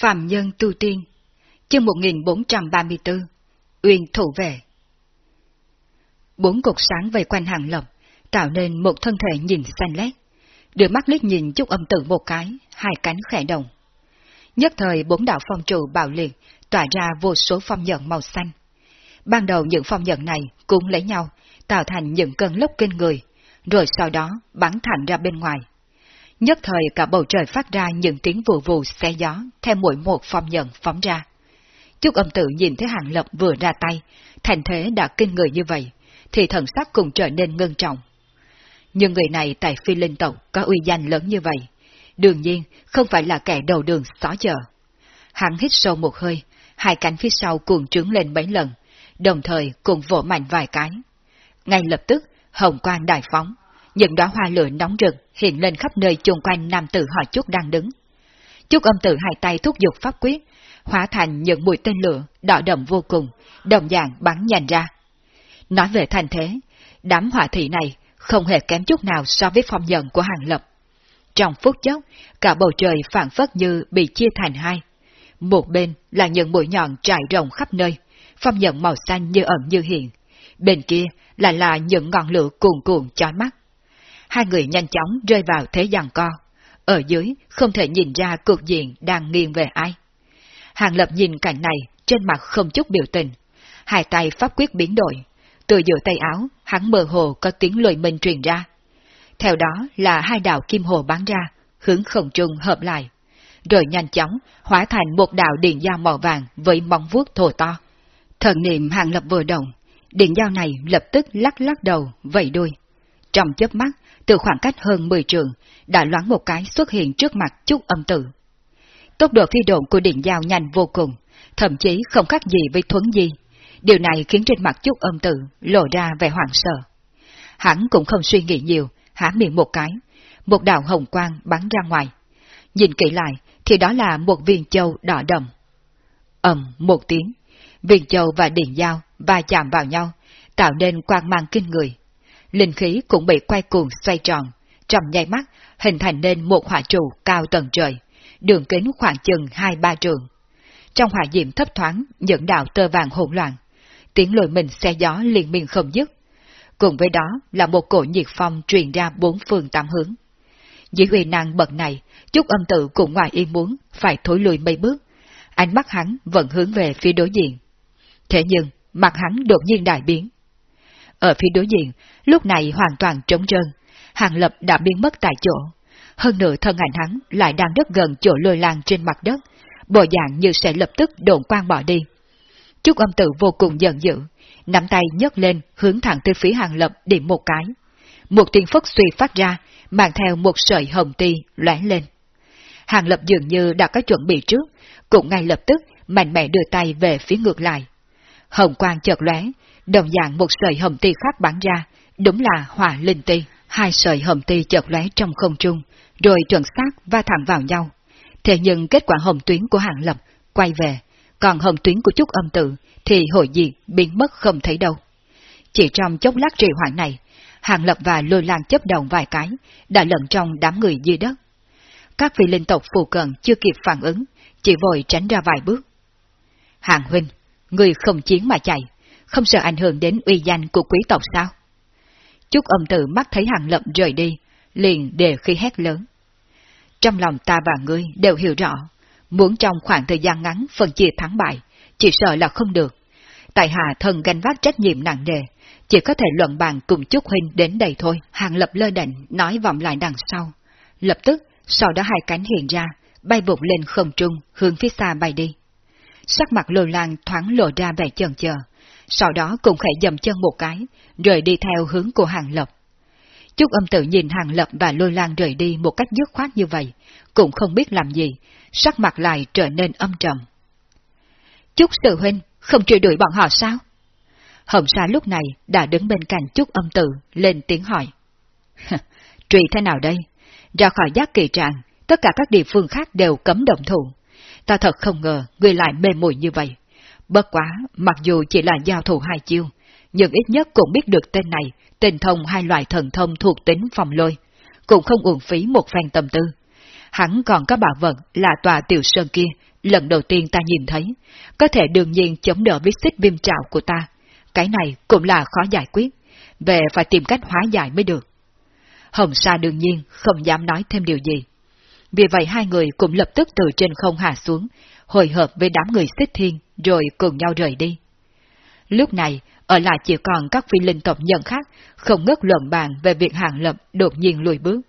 Phạm Nhân Tu Tiên Chương 1434 Uyên Thủ Vệ Bốn cột sáng vây quanh hàng lộc, tạo nên một thân thể nhìn xanh lét. Đưa mắt liếc nhìn chút âm tử một cái, hai cánh khẽ động. Nhất thời bốn đạo phong trụ bạo liệt, tỏa ra vô số phong nhận màu xanh. Ban đầu những phong nhận này cũng lấy nhau, tạo thành những cơn lốc kinh người, rồi sau đó bắn thẳng ra bên ngoài. Nhất thời cả bầu trời phát ra những tiếng vù vù xe gió theo mỗi một phong nhận phóng ra. Chúc âm tử nhìn thấy hàng lập vừa ra tay, thành thế đã kinh người như vậy, thì thần sắc cũng trở nên ngưng trọng. Nhưng người này tại phi linh tộc có uy danh lớn như vậy, đương nhiên không phải là kẻ đầu đường xó chợ. Hắn hít sâu một hơi, hai cánh phía sau cuồng trướng lên mấy lần, đồng thời cùng vỗ mạnh vài cái. Ngay lập tức, hồng quang đại phóng, những đóa hoa lửa nóng rực hiện lên khắp nơi chung quanh nam tử họ Trúc đang đứng. Trúc âm tử hai tay thúc giục pháp quyết, hóa thành những mũi tên lửa đỏ đậm vô cùng, đồng dạng bắn nhanh ra. Nói về thành thế, đám hỏa thị này không hề kém chút nào so với phong nhận của hàng lập. Trong phút chốc, cả bầu trời phản phất như bị chia thành hai. Một bên là những mũi nhọn trải rộng khắp nơi, phong nhận màu xanh như ẩn như hiện. Bên kia là là những ngọn lửa cuồn cuộn chói mắt. Hai người nhanh chóng rơi vào thế giằng co. Ở dưới không thể nhìn ra cuộc diện đang nghiêng về ai. Hàng Lập nhìn cảnh này, trên mặt không chút biểu tình. Hai tay pháp quyết biến đổi. Từ giữa tay áo, hắn mơ hồ có tiếng lôi mình truyền ra. Theo đó là hai đạo kim hồ bắn ra, hướng không trung hợp lại. Rồi nhanh chóng, hóa thành một đạo điện dao màu vàng với móng vuốt thô to. Thần niệm hàng lập vừa động, điện dao này lập tức lắc lắc đầu, vẫy đuôi. Trong chớp mắt, từ khoảng cách hơn 10 trường, đã loáng một cái xuất hiện trước mặt chút âm tử. Tốc độ phi độn của điện dao nhanh vô cùng, thậm chí không khác gì với thuấn di. Điều này khiến trên mặt chút âm tử lộ ra vẻ hoảng sợ. Hắn cũng không suy nghĩ nhiều, há miệng một cái, một đạo hồng quang bắn ra ngoài. Nhìn kỹ lại thì đó là một viên châu đỏ đậm. ầm một tiếng, viên châu và điện dao va chạm vào nhau, tạo nên quang mang kinh người. Linh khí cũng bị quay cuồng xoay tròn, trong nháy mắt hình thành nên một hỏa trụ cao tầng trời đường kính khoảng chừng hai ba trường. Trong hỏa diệm thấp thoáng, những đạo tơ vàng hỗn loạn, tiếng lùi mình xe gió liên miên không dứt. Cùng với đó là một cổ nhiệt phong truyền ra bốn phương tám hướng. Dưới uy năng bậc này, chút âm tự cũng ngoài ý muốn, phải thối lùi mấy bước. Ánh mắt hắn vẫn hướng về phía đối diện. Thế nhưng, mặt hắn đột nhiên đại biến. Ở phía đối diện, lúc này hoàn toàn trống trơn, hàng lập đã biến mất tại chỗ hơn nữa thân ảnh hắn lại đang rất gần chỗ lôi lan trên mặt đất, bộ dạng như sẽ lập tức độn quang bỏ đi. Trúc âm tử vô cùng giận dữ, nắm tay nhấc lên hướng thẳng tới phía hàng lập điểm một cái. Một tiếng phất suy phát ra, mang theo một sợi hồng ti lóe lên. Hàng lập dường như đã có chuẩn bị trước, cũng ngay lập tức mạnh mẽ đưa tay về phía ngược lại. Hồng quang chợt lóe, đồng dạng một sợi hồng ti khác bắn ra, đúng là hỏa linh ti. Hai sợi hồng ti chợt lóe trong không trung, rồi chuẩn xác va thẳng vào nhau. Thế nhưng kết quả hồng tuyến của hạng lập quay về, còn hồng tuyến của chút âm tự thì hội diệt biến mất không thấy đâu. Chỉ trong chốc lát trì hoãn này, hạng lập và lôi lan chấp động vài cái, đã lẫn trong đám người dưới đất. Các vị linh tộc phù cận chưa kịp phản ứng, chỉ vội tránh ra vài bước. Hạng huynh, người không chiến mà chạy, không sợ ảnh hưởng đến uy danh của quý tộc sao? Chúc âm tử mắt thấy hàng lậm rời đi, liền đề khi hét lớn. Trong lòng ta và ngươi đều hiểu rõ, muốn trong khoảng thời gian ngắn phân chia thắng bại, chỉ sợ là không được. Tại hạ thần gánh vác trách nhiệm nặng nề, chỉ có thể luận bàn cùng chúc huynh đến đây thôi. Hàng lập lơ định nói vọng lại đằng sau. Lập tức, sau đó hai cánh hiện ra, bay vụt lên không trung, hướng phía xa bay đi. Sắc mặt lồ lan thoáng lộ ra vẻ chần chờ, sau đó cũng khẽ dầm chân một cái, rồi đi theo hướng của hàng lập. Chúc âm tự nhìn hàng lập và lôi lan rời đi một cách dứt khoát như vậy, cũng không biết làm gì, sắc mặt lại trở nên âm trầm. Chúc sự huynh, không truy đuổi bọn họ sao? Hồng Sa lúc này đã đứng bên cạnh Chúc âm tự, lên tiếng hỏi. truy thế nào đây? Ra khỏi giác kỳ trạng, tất cả các địa phương khác đều cấm động thủ. Ta thật không ngờ người lại mê muội như vậy. Bất quá, mặc dù chỉ là giao thủ hai chiêu, nhưng ít nhất cũng biết được tên này tình thông hai loại thần thông thuộc tính phòng lôi, cũng không uổng phí một phen tâm tư. Hắn còn có bảo vật là tòa tiểu sơn kia, lần đầu tiên ta nhìn thấy, có thể đương nhiên chống đỡ với xích viêm trạo của ta. Cái này cũng là khó giải quyết, về phải tìm cách hóa giải mới được. Hồng Sa đương nhiên không dám nói thêm điều gì. Vì vậy hai người cũng lập tức từ trên không hạ xuống, hồi hợp với đám người xích thiên, rồi cùng nhau rời đi. Lúc này, ở lại chỉ còn các phi linh tộc nhân khác, không ngớt luận bàn về việc hàng lập đột nhiên lùi bước.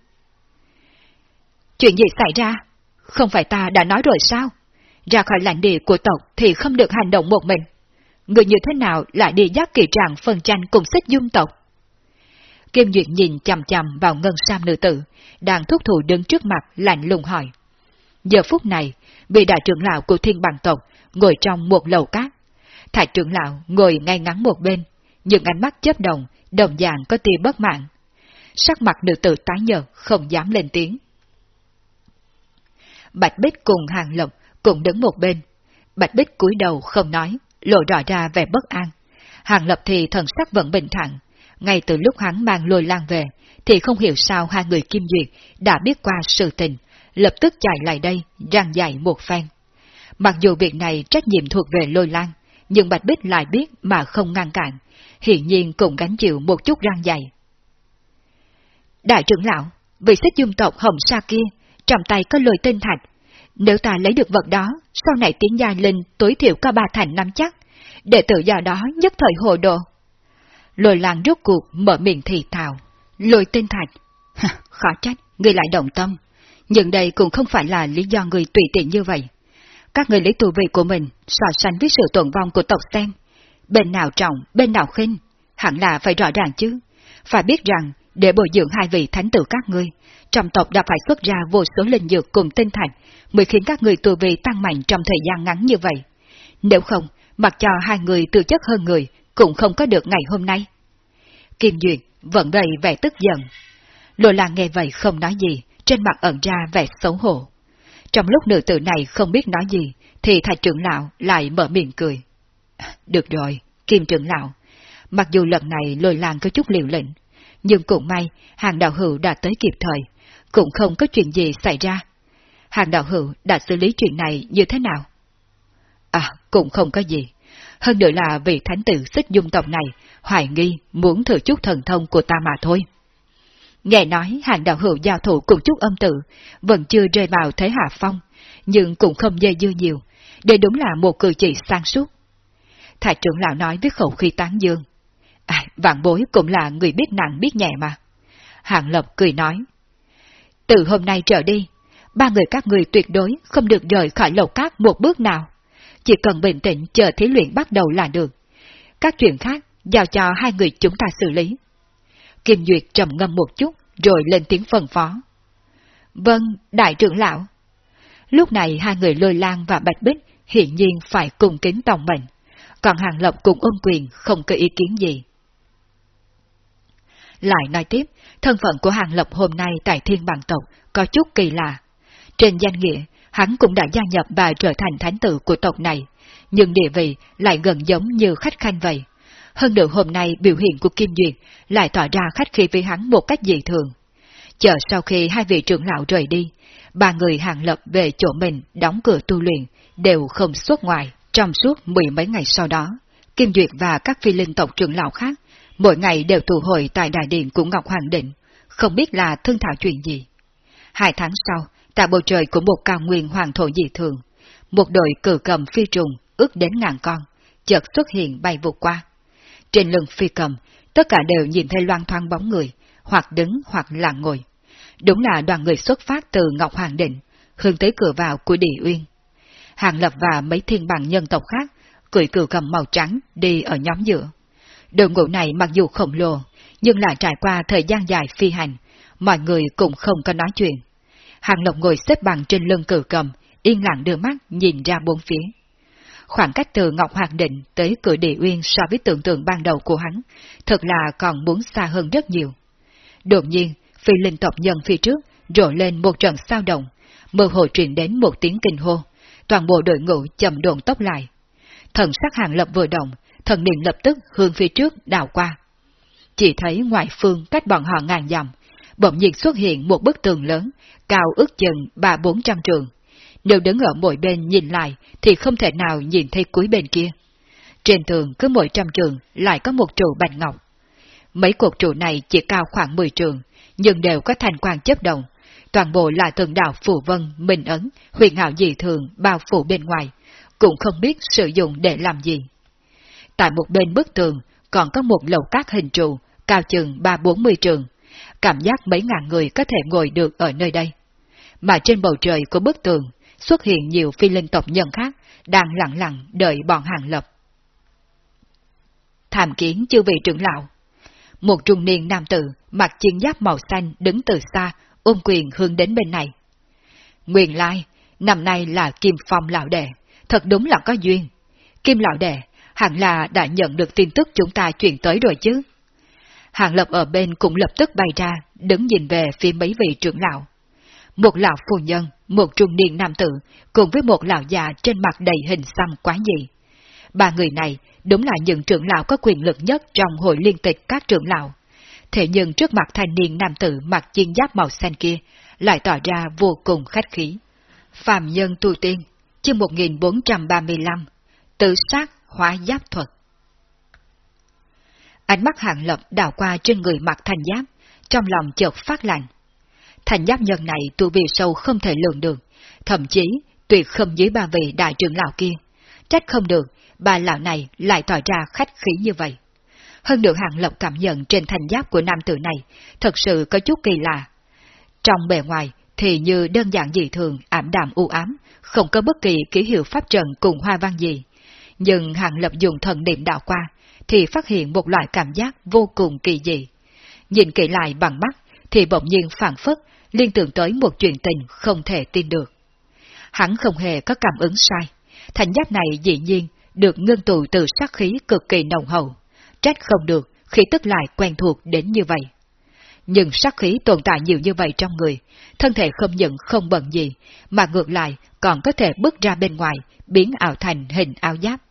Chuyện gì xảy ra? Không phải ta đã nói rồi sao? Ra khỏi lãnh địa của tộc thì không được hành động một mình. Người như thế nào lại đi giác kỳ trạng phần tranh cùng xích dung tộc? Kim Duyệt nhìn chằm chằm vào ngân sam nữ tử, đang thúc thủ đứng trước mặt lạnh lùng hỏi. Giờ phút này, vị đại trưởng lão của thiên bằng tộc ngồi trong một lầu cát. Thạch trưởng lão ngồi ngay ngắn một bên, những ánh mắt chớp đồng, đồng dạng có tia bất mãn. Sắc mặt nữ tử tái nhợt, không dám lên tiếng. Bạch Bích cùng Hàng Lộc cũng đứng một bên. Bạch Bích cúi đầu không nói, lộ rõ ra vẻ bất an. Hàng Lập thì thần sắc vẫn bình thản. Ngay từ lúc hắn mang lôi lan về, thì không hiểu sao hai người Kim Duyệt đã biết qua sự tình, lập tức chạy lại đây, răng dạy một phen. Mặc dù việc này trách nhiệm thuộc về lôi lan, nhưng Bạch Bích lại biết mà không ngăn cản, hiện nhiên cũng gánh chịu một chút răng dạy. Đại trưởng lão, vị xích dung tộc Hồng Sa kia, trong tay có lôi tinh thạch. Nếu ta lấy được vật đó, sau này tiến gia linh tối thiểu có ba thành năm chắc, đệ tử do đó nhất thời hồ đồ. Lôi lan rốt cuộc mở miệng thì thào. Lôi tinh thạch. Khó trách, người lại động tâm. Nhưng đây cũng không phải là lý do người tùy tiện như vậy. Các người lấy tù vị của mình so sánh với sự tổn vong của tộc sen, Bên nào trọng, bên nào khinh, hẳn là phải rõ ràng chứ. Phải biết rằng, để bồi dưỡng hai vị thánh tử các ngươi, trong tộc đã phải xuất ra vô số linh dược cùng tinh thạch, mới khiến các người tù vị tăng mạnh trong thời gian ngắn như vậy. Nếu không, mặc cho hai người tự chất hơn người, cũng không có được ngày hôm nay. Kim Duyệt vẫn đầy vẻ tức giận. Lô Lan nghe vậy không nói gì, trên mặt ẩn ra vẻ xấu hổ. Trong lúc nữ tử này không biết nói gì, thì thạch trưởng lão lại mở miệng cười. Được rồi, Kim trưởng lão, mặc dù lần này lôi lan có chút liều lĩnh, nhưng cũng may hàng đạo hữu đã tới kịp thời, cũng không có chuyện gì xảy ra. Hàng đạo hữu đã xử lý chuyện này như thế nào? À, cũng không có gì. Hơn nữa là vị thánh tử xích dung tộc này hoài nghi muốn thử chút thần thông của ta mà thôi. Nghe nói hàng đạo hữu giao thủ cùng chút âm tự, vẫn chưa rơi vào thế hạ phong, nhưng cũng không dây dưa nhiều, đây đúng là một cử chỉ sang suốt. Thái trưởng lão nói với khẩu khi tán dương. À, vạn bối cũng là người biết nặng biết nhẹ mà. Hàng Lập cười nói. Từ hôm nay trở đi, ba người các người tuyệt đối không được rời khỏi lầu cát một bước nào. Chỉ cần bình tĩnh chờ thí luyện bắt đầu là được. Các chuyện khác giao cho hai người chúng ta xử lý. Kim Duyệt trầm ngâm một chút, rồi lên tiếng phân phó. Vâng, đại trưởng lão. Lúc này hai người lôi lan và bạch bích hiện nhiên phải cùng kính tòng mệnh, còn Hàng Lập cùng ôn quyền không có ý kiến gì. Lại nói tiếp, thân phận của Hàng Lập hôm nay tại thiên bằng tộc có chút kỳ lạ. Trên danh nghĩa, hắn cũng đã gia nhập và trở thành thánh tử của tộc này, nhưng địa vị lại gần giống như khách khanh vậy. Hơn nữa hôm nay biểu hiện của Kim Duyệt lại tỏ ra khách khí với hắn một cách dị thường. Chờ sau khi hai vị trưởng lão rời đi, ba người hàng lập về chỗ mình đóng cửa tu luyện, đều không xuất ngoài. Trong suốt mười mấy ngày sau đó, Kim Duyệt và các phi linh tộc trưởng lão khác, mỗi ngày đều tụ hội tại đại điện của Ngọc Hoàng Định, không biết là thương thảo chuyện gì. Hai tháng sau, tại bầu trời của một cao nguyên hoàng thổ dị thường, một đội cử cầm phi trùng ước đến ngàn con, chợt xuất hiện bay vụt qua. Trên lưng phi cầm, tất cả đều nhìn thấy loan thoang bóng người, hoặc đứng hoặc là ngồi. Đúng là đoàn người xuất phát từ Ngọc Hoàng Định, hướng tới cửa vào của Địa Uyên. Hàng Lập và mấy thiên bằng nhân tộc khác, cười cừu cầm màu trắng đi ở nhóm giữa. Đội ngũ này mặc dù khổng lồ, nhưng lại trải qua thời gian dài phi hành, mọi người cũng không có nói chuyện. Hàng Lộc ngồi xếp bằng trên lưng cử cầm, yên lặng đưa mắt nhìn ra bốn phía. Khoảng cách từ Ngọc Hoàng Định tới cửa địa uyên so với tưởng tượng ban đầu của hắn, thật là còn muốn xa hơn rất nhiều. Đột nhiên, phi linh tộc nhân phía trước rộ lên một trận sao động, mơ hồ truyền đến một tiếng kinh hô, toàn bộ đội ngũ chậm đồn tốc lại. Thần sắc hàng lập vừa động, thần niệm lập tức hướng phía trước đào qua. Chỉ thấy ngoài phương cách bọn họ ngàn dặm, bỗng nhiên xuất hiện một bức tường lớn, cao ước chừng ba bốn trăm trường đều đứng ở mỗi bên nhìn lại thì không thể nào nhìn thấy cuối bên kia. Trên tường cứ mỗi trăm trường lại có một trụ bạch ngọc. Mấy cột trụ này chỉ cao khoảng 10 trường, nhưng đều có thành quang chấp động. Toàn bộ là tường đạo phù vân, minh ấn, huyền hảo dị thường bao phủ bên ngoài, cũng không biết sử dụng để làm gì. Tại một bên bức tường còn có một lầu các hình trụ, cao chừng ba bốn mươi trường. Cảm giác mấy ngàn người có thể ngồi được ở nơi đây. Mà trên bầu trời của bức tường xuất hiện nhiều phi linh tộc nhân khác đang lặng lặng đợi bọn hàng lập. Tham kiến chư vị trưởng lão. Một trung niên nam tử mặc chiến giáp màu xanh đứng từ xa ôm quyền hướng đến bên này. Nguyên lai, năm nay là Kim Phong lão đệ, thật đúng là có duyên. Kim lão đệ, hẳn là đã nhận được tin tức chúng ta chuyển tới rồi chứ. Hàng lập ở bên cũng lập tức bay ra, đứng nhìn về phía mấy vị trưởng lão. Một lão phu nhân, một trung niên nam tử, cùng với một lão già trên mặt đầy hình xăm quá dị. Ba người này đúng là những trưởng lão có quyền lực nhất trong hội liên tịch các trưởng lão. Thế nhưng trước mặt thanh niên nam tử mặc chiên giáp màu xanh kia, lại tỏ ra vô cùng khách khí. Phạm nhân tu tiên, chương 1435, tự sát hóa giáp thuật. Ánh mắt hạng lập đảo qua trên người mặc thanh giáp, trong lòng chợt phát lạnh. Thành giáp nhân này tu vi sâu không thể lường được, thậm chí tuyệt không dưới ba vị đại trưởng lão kia. Trách không được, ba lão này lại tỏ ra khách khí như vậy. Hơn được hạng lộc cảm nhận trên thành giáp của nam tử này, thật sự có chút kỳ lạ. Trong bề ngoài thì như đơn giản dị thường, ảm đạm u ám, không có bất kỳ ký hiệu pháp trận cùng hoa văn gì. Nhưng hạng lập dùng thần niệm đạo qua, thì phát hiện một loại cảm giác vô cùng kỳ dị. Nhìn kỹ lại bằng mắt, thì bỗng nhiên phản phất, liên tưởng tới một chuyện tình không thể tin được. Hắn không hề có cảm ứng sai. Thành giáp này dĩ nhiên được ngưng tụ từ sát khí cực kỳ nồng hậu. Trách không được khi tức lại quen thuộc đến như vậy. Nhưng sát khí tồn tại nhiều như vậy trong người, thân thể không những không bận gì, mà ngược lại còn có thể bước ra bên ngoài, biến ảo thành hình áo giáp.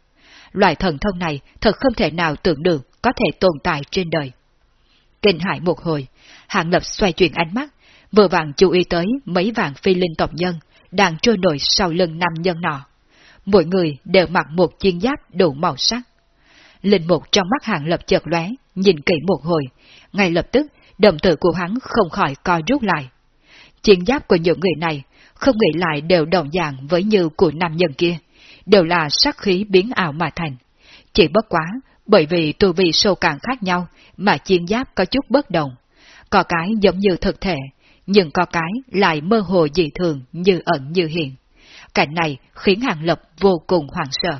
Loại thần thông này thật không thể nào tưởng được có thể tồn tại trên đời. Kinh hại một hồi, Hạng Lập xoay chuyển ánh mắt, vừa vàng chú ý tới mấy vạn phi linh tộc nhân đang trôi nổi sau lưng nam nhân nọ. Mỗi người đều mặc một chiên giáp đủ màu sắc. Linh mục trong mắt hàng Lập chợt lóe, nhìn kỹ một hồi, ngay lập tức đồng tử của hắn không khỏi co rút lại. Chiên giáp của những người này không nghĩ lại đều đồng dạng với như của nam nhân kia, đều là sắc khí biến ảo mà thành. Chỉ bất quá, bởi vì tu vi sâu càng khác nhau mà chiên giáp có chút bất đồng. Có cái giống như thực thể, nhưng có cái lại mơ hồ dị thường như ẩn như hiện. Cảnh này khiến Hàng Lập vô cùng hoảng sợ.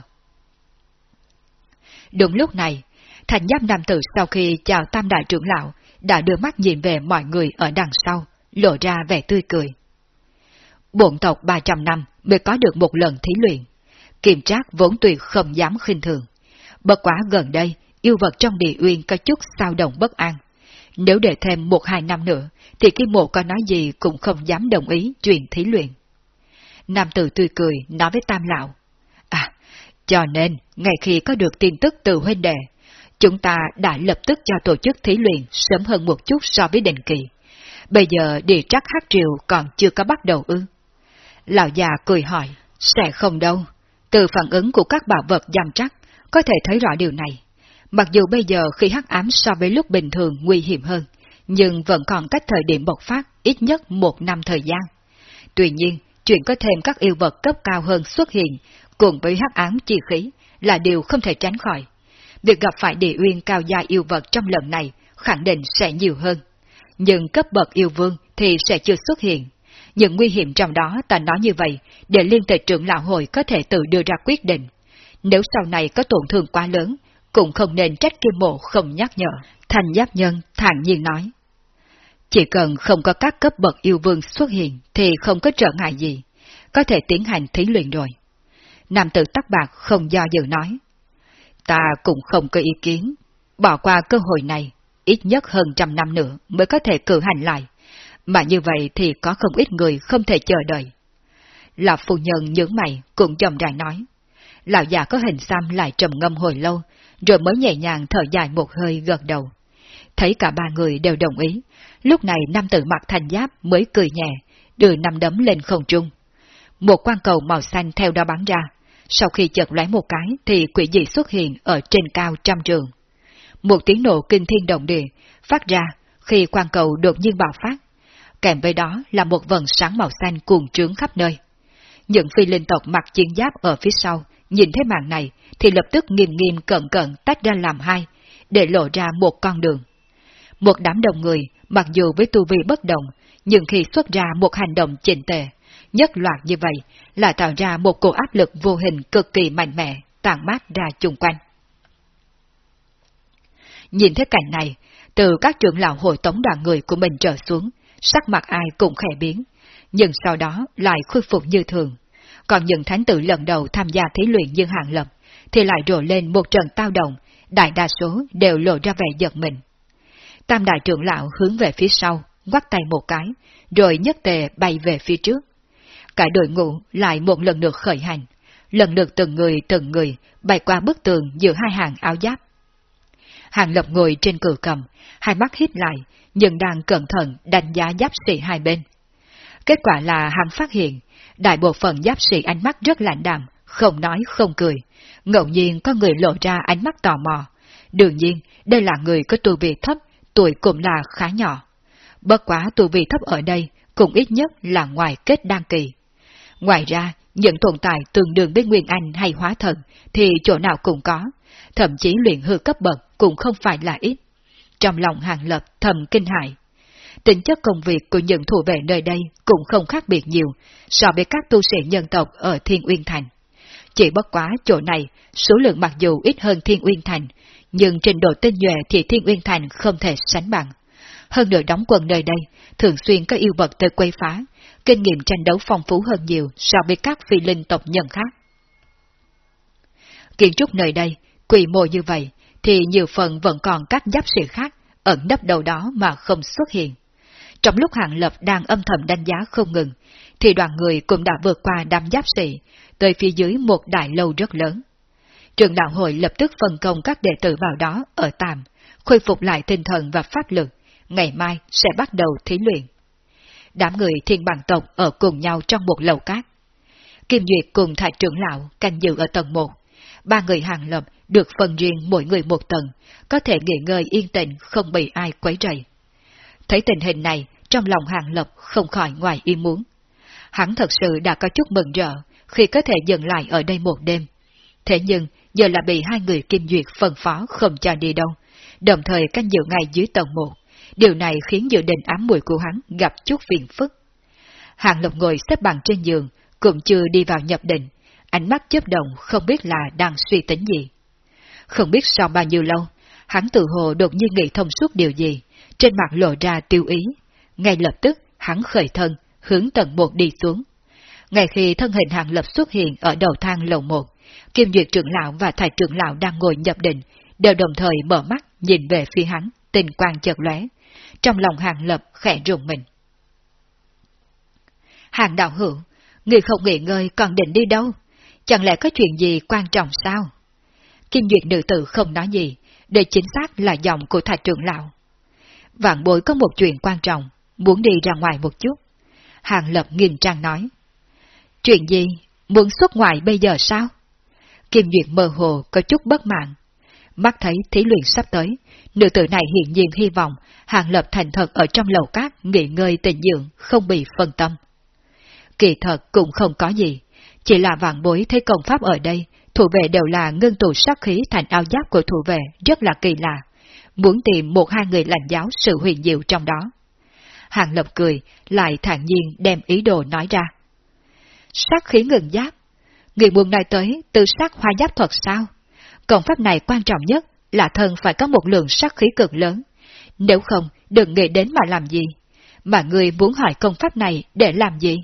Đúng lúc này, thành giáp nam tử sau khi chào tam đại trưởng lão, đã đưa mắt nhìn về mọi người ở đằng sau, lộ ra vẻ tươi cười. Bộn tộc 300 năm mới có được một lần thí luyện. kiểm trác vốn tuyệt không dám khinh thường. Bất quá gần đây, yêu vật trong địa uyên có chút sao động bất an. Nếu để thêm một hai năm nữa, thì khi mộ có nói gì cũng không dám đồng ý chuyện thí luyện. Nam tử tươi cười nói với Tam Lão. À, cho nên, ngày khi có được tin tức từ huynh đệ, chúng ta đã lập tức cho tổ chức thí luyện sớm hơn một chút so với định kỳ. Bây giờ địa trắc hát triều còn chưa có bắt đầu ư. Lão già cười hỏi, sẽ không đâu. Từ phản ứng của các bảo vật giam chắc, có thể thấy rõ điều này. Mặc dù bây giờ khi hắc ám so với lúc bình thường nguy hiểm hơn, nhưng vẫn còn cách thời điểm bộc phát ít nhất một năm thời gian. Tuy nhiên, chuyện có thêm các yêu vật cấp cao hơn xuất hiện, cùng với hắc ám chi khí, là điều không thể tránh khỏi. Việc gặp phải địa uyên cao gia yêu vật trong lần này khẳng định sẽ nhiều hơn. Nhưng cấp bậc yêu vương thì sẽ chưa xuất hiện. Những nguy hiểm trong đó ta nói như vậy, để liên tịch trưởng lão hội có thể tự đưa ra quyết định. Nếu sau này có tổn thương quá lớn, cũng không nên trách kim mộ không nhắc nhở. Thành giáp nhân thản nhiên nói. Chỉ cần không có các cấp bậc yêu vương xuất hiện thì không có trở ngại gì, có thể tiến hành thí luyện rồi. Nam tử tắc bạc không do dự nói. Ta cũng không có ý kiến, bỏ qua cơ hội này, ít nhất hơn trăm năm nữa mới có thể cử hành lại, mà như vậy thì có không ít người không thể chờ đợi. Lão phu nhân nhướng mày cũng chậm rãi nói. Lão già có hình xăm lại trầm ngâm hồi lâu, rồi mới nhẹ nhàng thở dài một hơi gật đầu. Thấy cả ba người đều đồng ý, lúc này nam tử mặc thành giáp mới cười nhẹ, đưa năm đấm lên không trung. Một quan cầu màu xanh theo đó bắn ra, sau khi chợt lóe một cái thì quỷ dị xuất hiện ở trên cao trăm trường. Một tiếng nổ kinh thiên động địa phát ra khi quan cầu đột nhiên bạo phát, kèm với đó là một vần sáng màu xanh cuồng trướng khắp nơi. Những phi linh tộc mặc chiến giáp ở phía sau, nhìn thấy màn này thì lập tức nghiêm nghiêm cẩn cẩn tách ra làm hai, để lộ ra một con đường. Một đám đồng người, mặc dù với tu vi bất đồng, nhưng khi xuất ra một hành động chỉnh tề, nhất loạt như vậy, là tạo ra một cổ áp lực vô hình cực kỳ mạnh mẽ, tàn mát ra chung quanh. Nhìn thấy cảnh này, từ các trưởng lão hội tống đoàn người của mình trở xuống, sắc mặt ai cũng khẽ biến, nhưng sau đó lại khôi phục như thường. Còn những thánh tử lần đầu tham gia thí luyện dương hàng lập, thì lại rộ lên một trận tao động, đại đa số đều lộ ra vẻ giật mình. Tam đại trưởng lão hướng về phía sau, quắt tay một cái, rồi nhất tề bay về phía trước. Cả đội ngũ lại một lần nữa khởi hành, lần lượt từng người từng người bay qua bức tường giữa hai hàng áo giáp. Hàng lập ngồi trên cửa cầm, hai mắt hít lại, nhưng đang cẩn thận đánh giá giáp sĩ hai bên. Kết quả là hắn phát hiện, đại bộ phận giáp sĩ ánh mắt rất lạnh đạm, không nói không cười, ngẫu nhiên có người lộ ra ánh mắt tò mò. Đương nhiên, đây là người có tu vị thấp, tuổi cũng là khá nhỏ. Bất quá tu vị thấp ở đây cũng ít nhất là ngoài kết đăng kỳ. Ngoài ra, những tồn tại tương đương với Nguyên Anh hay Hóa Thần thì chỗ nào cũng có, thậm chí luyện hư cấp bậc cũng không phải là ít. Trong lòng hàng lập thầm kinh hại. Tính chất công việc của những thủ vệ nơi đây cũng không khác biệt nhiều so với các tu sĩ nhân tộc ở Thiên Uyên Thành. Chỉ bất quá chỗ này, số lượng mặc dù ít hơn Thiên Uyên Thành, nhưng trình độ tinh nhuệ thì Thiên Uyên Thành không thể sánh bằng. Hơn nữa đóng quân nơi đây, thường xuyên có yêu vật tới quay phá, kinh nghiệm tranh đấu phong phú hơn nhiều so với các phi linh tộc nhân khác. Kiến trúc nơi đây, quy mô như vậy, thì nhiều phần vẫn còn các giáp sĩ khác ẩn nấp đầu đó mà không xuất hiện. Trong lúc Hàng Lập đang âm thầm đánh giá không ngừng, thì đoàn người cũng đã vượt qua đám giáp sĩ, tới phía dưới một đại lâu rất lớn. Trường đạo hội lập tức phân công các đệ tử vào đó ở tạm, khôi phục lại tinh thần và pháp lực, ngày mai sẽ bắt đầu thí luyện. Đám người thiên bằng tộc ở cùng nhau trong một lầu cát. Kim Duyệt cùng thạch trưởng lão canh giữ ở tầng 1. Ba người hàng lập được phân riêng mỗi người một tầng, có thể nghỉ ngơi yên tĩnh không bị ai quấy rầy. Thấy tình hình này, trong lòng hàng lập không khỏi ngoài ý muốn. Hắn thật sự đã có chút mừng rỡ khi có thể dừng lại ở đây một đêm. Thế nhưng, giờ là bị hai người kim duyệt phân phó không cho đi đâu, đồng thời canh giữ ngay dưới tầng một. Điều này khiến dự định ám mùi của hắn gặp chút phiền phức. Hàng Lộc ngồi xếp bằng trên giường, cũng chưa đi vào nhập định, ánh mắt chớp động không biết là đang suy tính gì. Không biết sau bao nhiêu lâu, hắn tự hồ đột nhiên nghĩ thông suốt điều gì, trên mặt lộ ra tiêu ý. Ngay lập tức, hắn khởi thân, hướng tầng một đi xuống. Ngay khi thân hình hàng lập xuất hiện ở đầu thang lầu một, Kim Duyệt trưởng lão và Thạch trưởng lão đang ngồi nhập định, đều đồng thời mở mắt nhìn về phía hắn, tình quang chợt lóe. Trong lòng hàng lập khẽ rùng mình. Hàng đạo hữu, người không nghỉ ngơi còn định đi đâu? Chẳng lẽ có chuyện gì quan trọng sao? Kim Duyệt nữ tử không nói gì, để chính xác là giọng của thạch trưởng lão. Vạn bối có một chuyện quan trọng, muốn đi ra ngoài một chút. Hàng Lập nghìn trang nói. Chuyện gì? Muốn xuất ngoại bây giờ sao? Kim Duyệt mơ hồ có chút bất mãn. Mắt thấy thí luyện sắp tới, nữ tử này hiện nhiên hy vọng Hàng Lập thành thật ở trong lầu cát nghỉ ngơi tình dưỡng, không bị phân tâm. Kỳ thật cũng không có gì, chỉ là vạn bối thấy công pháp ở đây, thủ vệ đều là ngưng tụ sát khí thành ao giáp của thủ vệ, rất là kỳ lạ. Muốn tìm một hai người lãnh giáo sự huyền diệu trong đó. Hàng Lập cười, lại thản nhiên đem ý đồ nói ra. Sát khí ngừng giáp. Người muốn nói tới từ sát hoa giáp thuật sao? Công pháp này quan trọng nhất là thân phải có một lượng sát khí cực lớn. Nếu không, đừng nghĩ đến mà làm gì. Mà người muốn hỏi công pháp này để làm gì?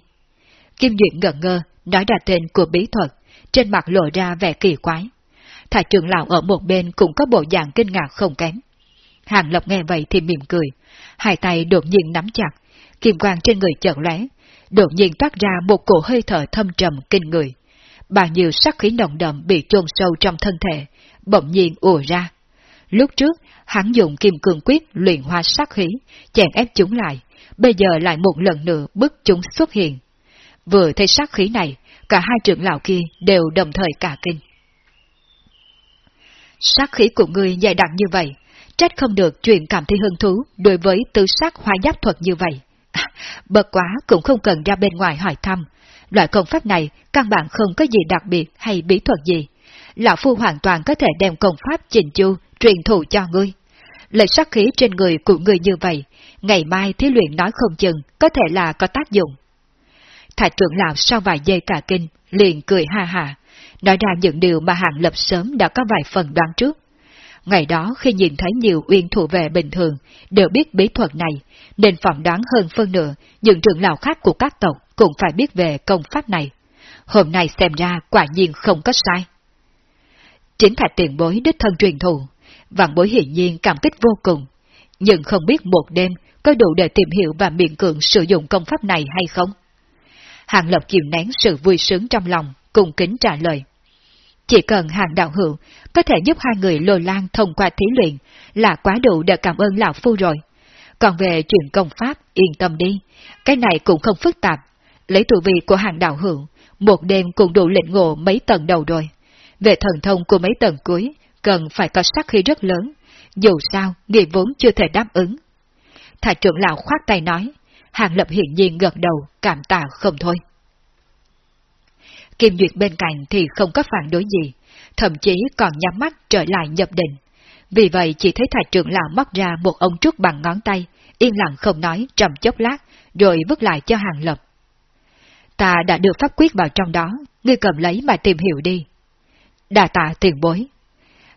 Kim Duyện ngẩn ngơ, nói ra tên của bí thuật, trên mặt lộ ra vẻ kỳ quái. Thạch trưởng lão ở một bên cũng có bộ dạng kinh ngạc không kém. Hàng Lập nghe vậy thì mỉm cười, hai tay đột nhiên nắm chặt, kim quang trên người chợt lóe, đột nhiên toát ra một cổ hơi thở thâm trầm kinh người. Bao nhiêu sắc khí nồng đậm bị chôn sâu trong thân thể, bỗng nhiên ùa ra. Lúc trước, hắn dùng kim cường quyết luyện hoa sát khí, chèn ép chúng lại, bây giờ lại một lần nữa bức chúng xuất hiện. Vừa thấy sát khí này, cả hai trưởng lão kia đều đồng thời cả kinh. Sát khí của ngươi dày đặc như vậy, trách không được chuyện cảm thấy hứng thú đối với tứ sắc hoa giáp thuật như vậy. À, bật quá cũng không cần ra bên ngoài hỏi thăm, loại công pháp này căn bản không có gì đặc biệt hay bí thuật gì. Lão Phu hoàn toàn có thể đem công pháp trình chu truyền thụ cho ngươi. Lời sát khí trên người của ngươi như vậy, ngày mai thí luyện nói không chừng có thể là có tác dụng. Thạch trưởng lão sau vài giây cả kinh, liền cười ha hà, nói ra những điều mà hạng lập sớm đã có vài phần đoán trước. Ngày đó khi nhìn thấy nhiều uyên thủ vệ bình thường đều biết bí thuật này, nên phỏng đoán hơn phân nửa những trưởng lão khác của các tộc cũng phải biết về công pháp này. Hôm nay xem ra quả nhiên không có sai. Chính thạch tiền bối đích thân truyền thụ, vạn bối hiển nhiên cảm kích vô cùng, nhưng không biết một đêm có đủ để tìm hiểu và miệng cường sử dụng công pháp này hay không. Hàng Lập kiềm nén sự vui sướng trong lòng, cùng kính trả lời. Chỉ cần hàng đạo hữu có thể giúp hai người lôi lan thông qua thí luyện là quá đủ để cảm ơn lão phu rồi. Còn về chuyện công pháp, yên tâm đi, cái này cũng không phức tạp. Lấy tù vị của hàng đạo hữu, một đêm cũng đủ lệnh ngộ mấy tầng đầu rồi. Về thần thông của mấy tầng cuối, cần phải có sắc khí rất lớn, dù sao, người vốn chưa thể đáp ứng. Thạch trưởng lão khoát tay nói, Hàng Lập hiện nhiên gật đầu, cảm tạ không thôi. Kim Duyệt bên cạnh thì không có phản đối gì, thậm chí còn nhắm mắt trở lại nhập định. Vì vậy chỉ thấy thạch trưởng lão móc ra một ống trúc bằng ngón tay, yên lặng không nói trầm chốc lát, rồi vứt lại cho Hàng Lập. Ta đã được pháp quyết vào trong đó, ngươi cầm lấy mà tìm hiểu đi. Đà tạ tiền bối.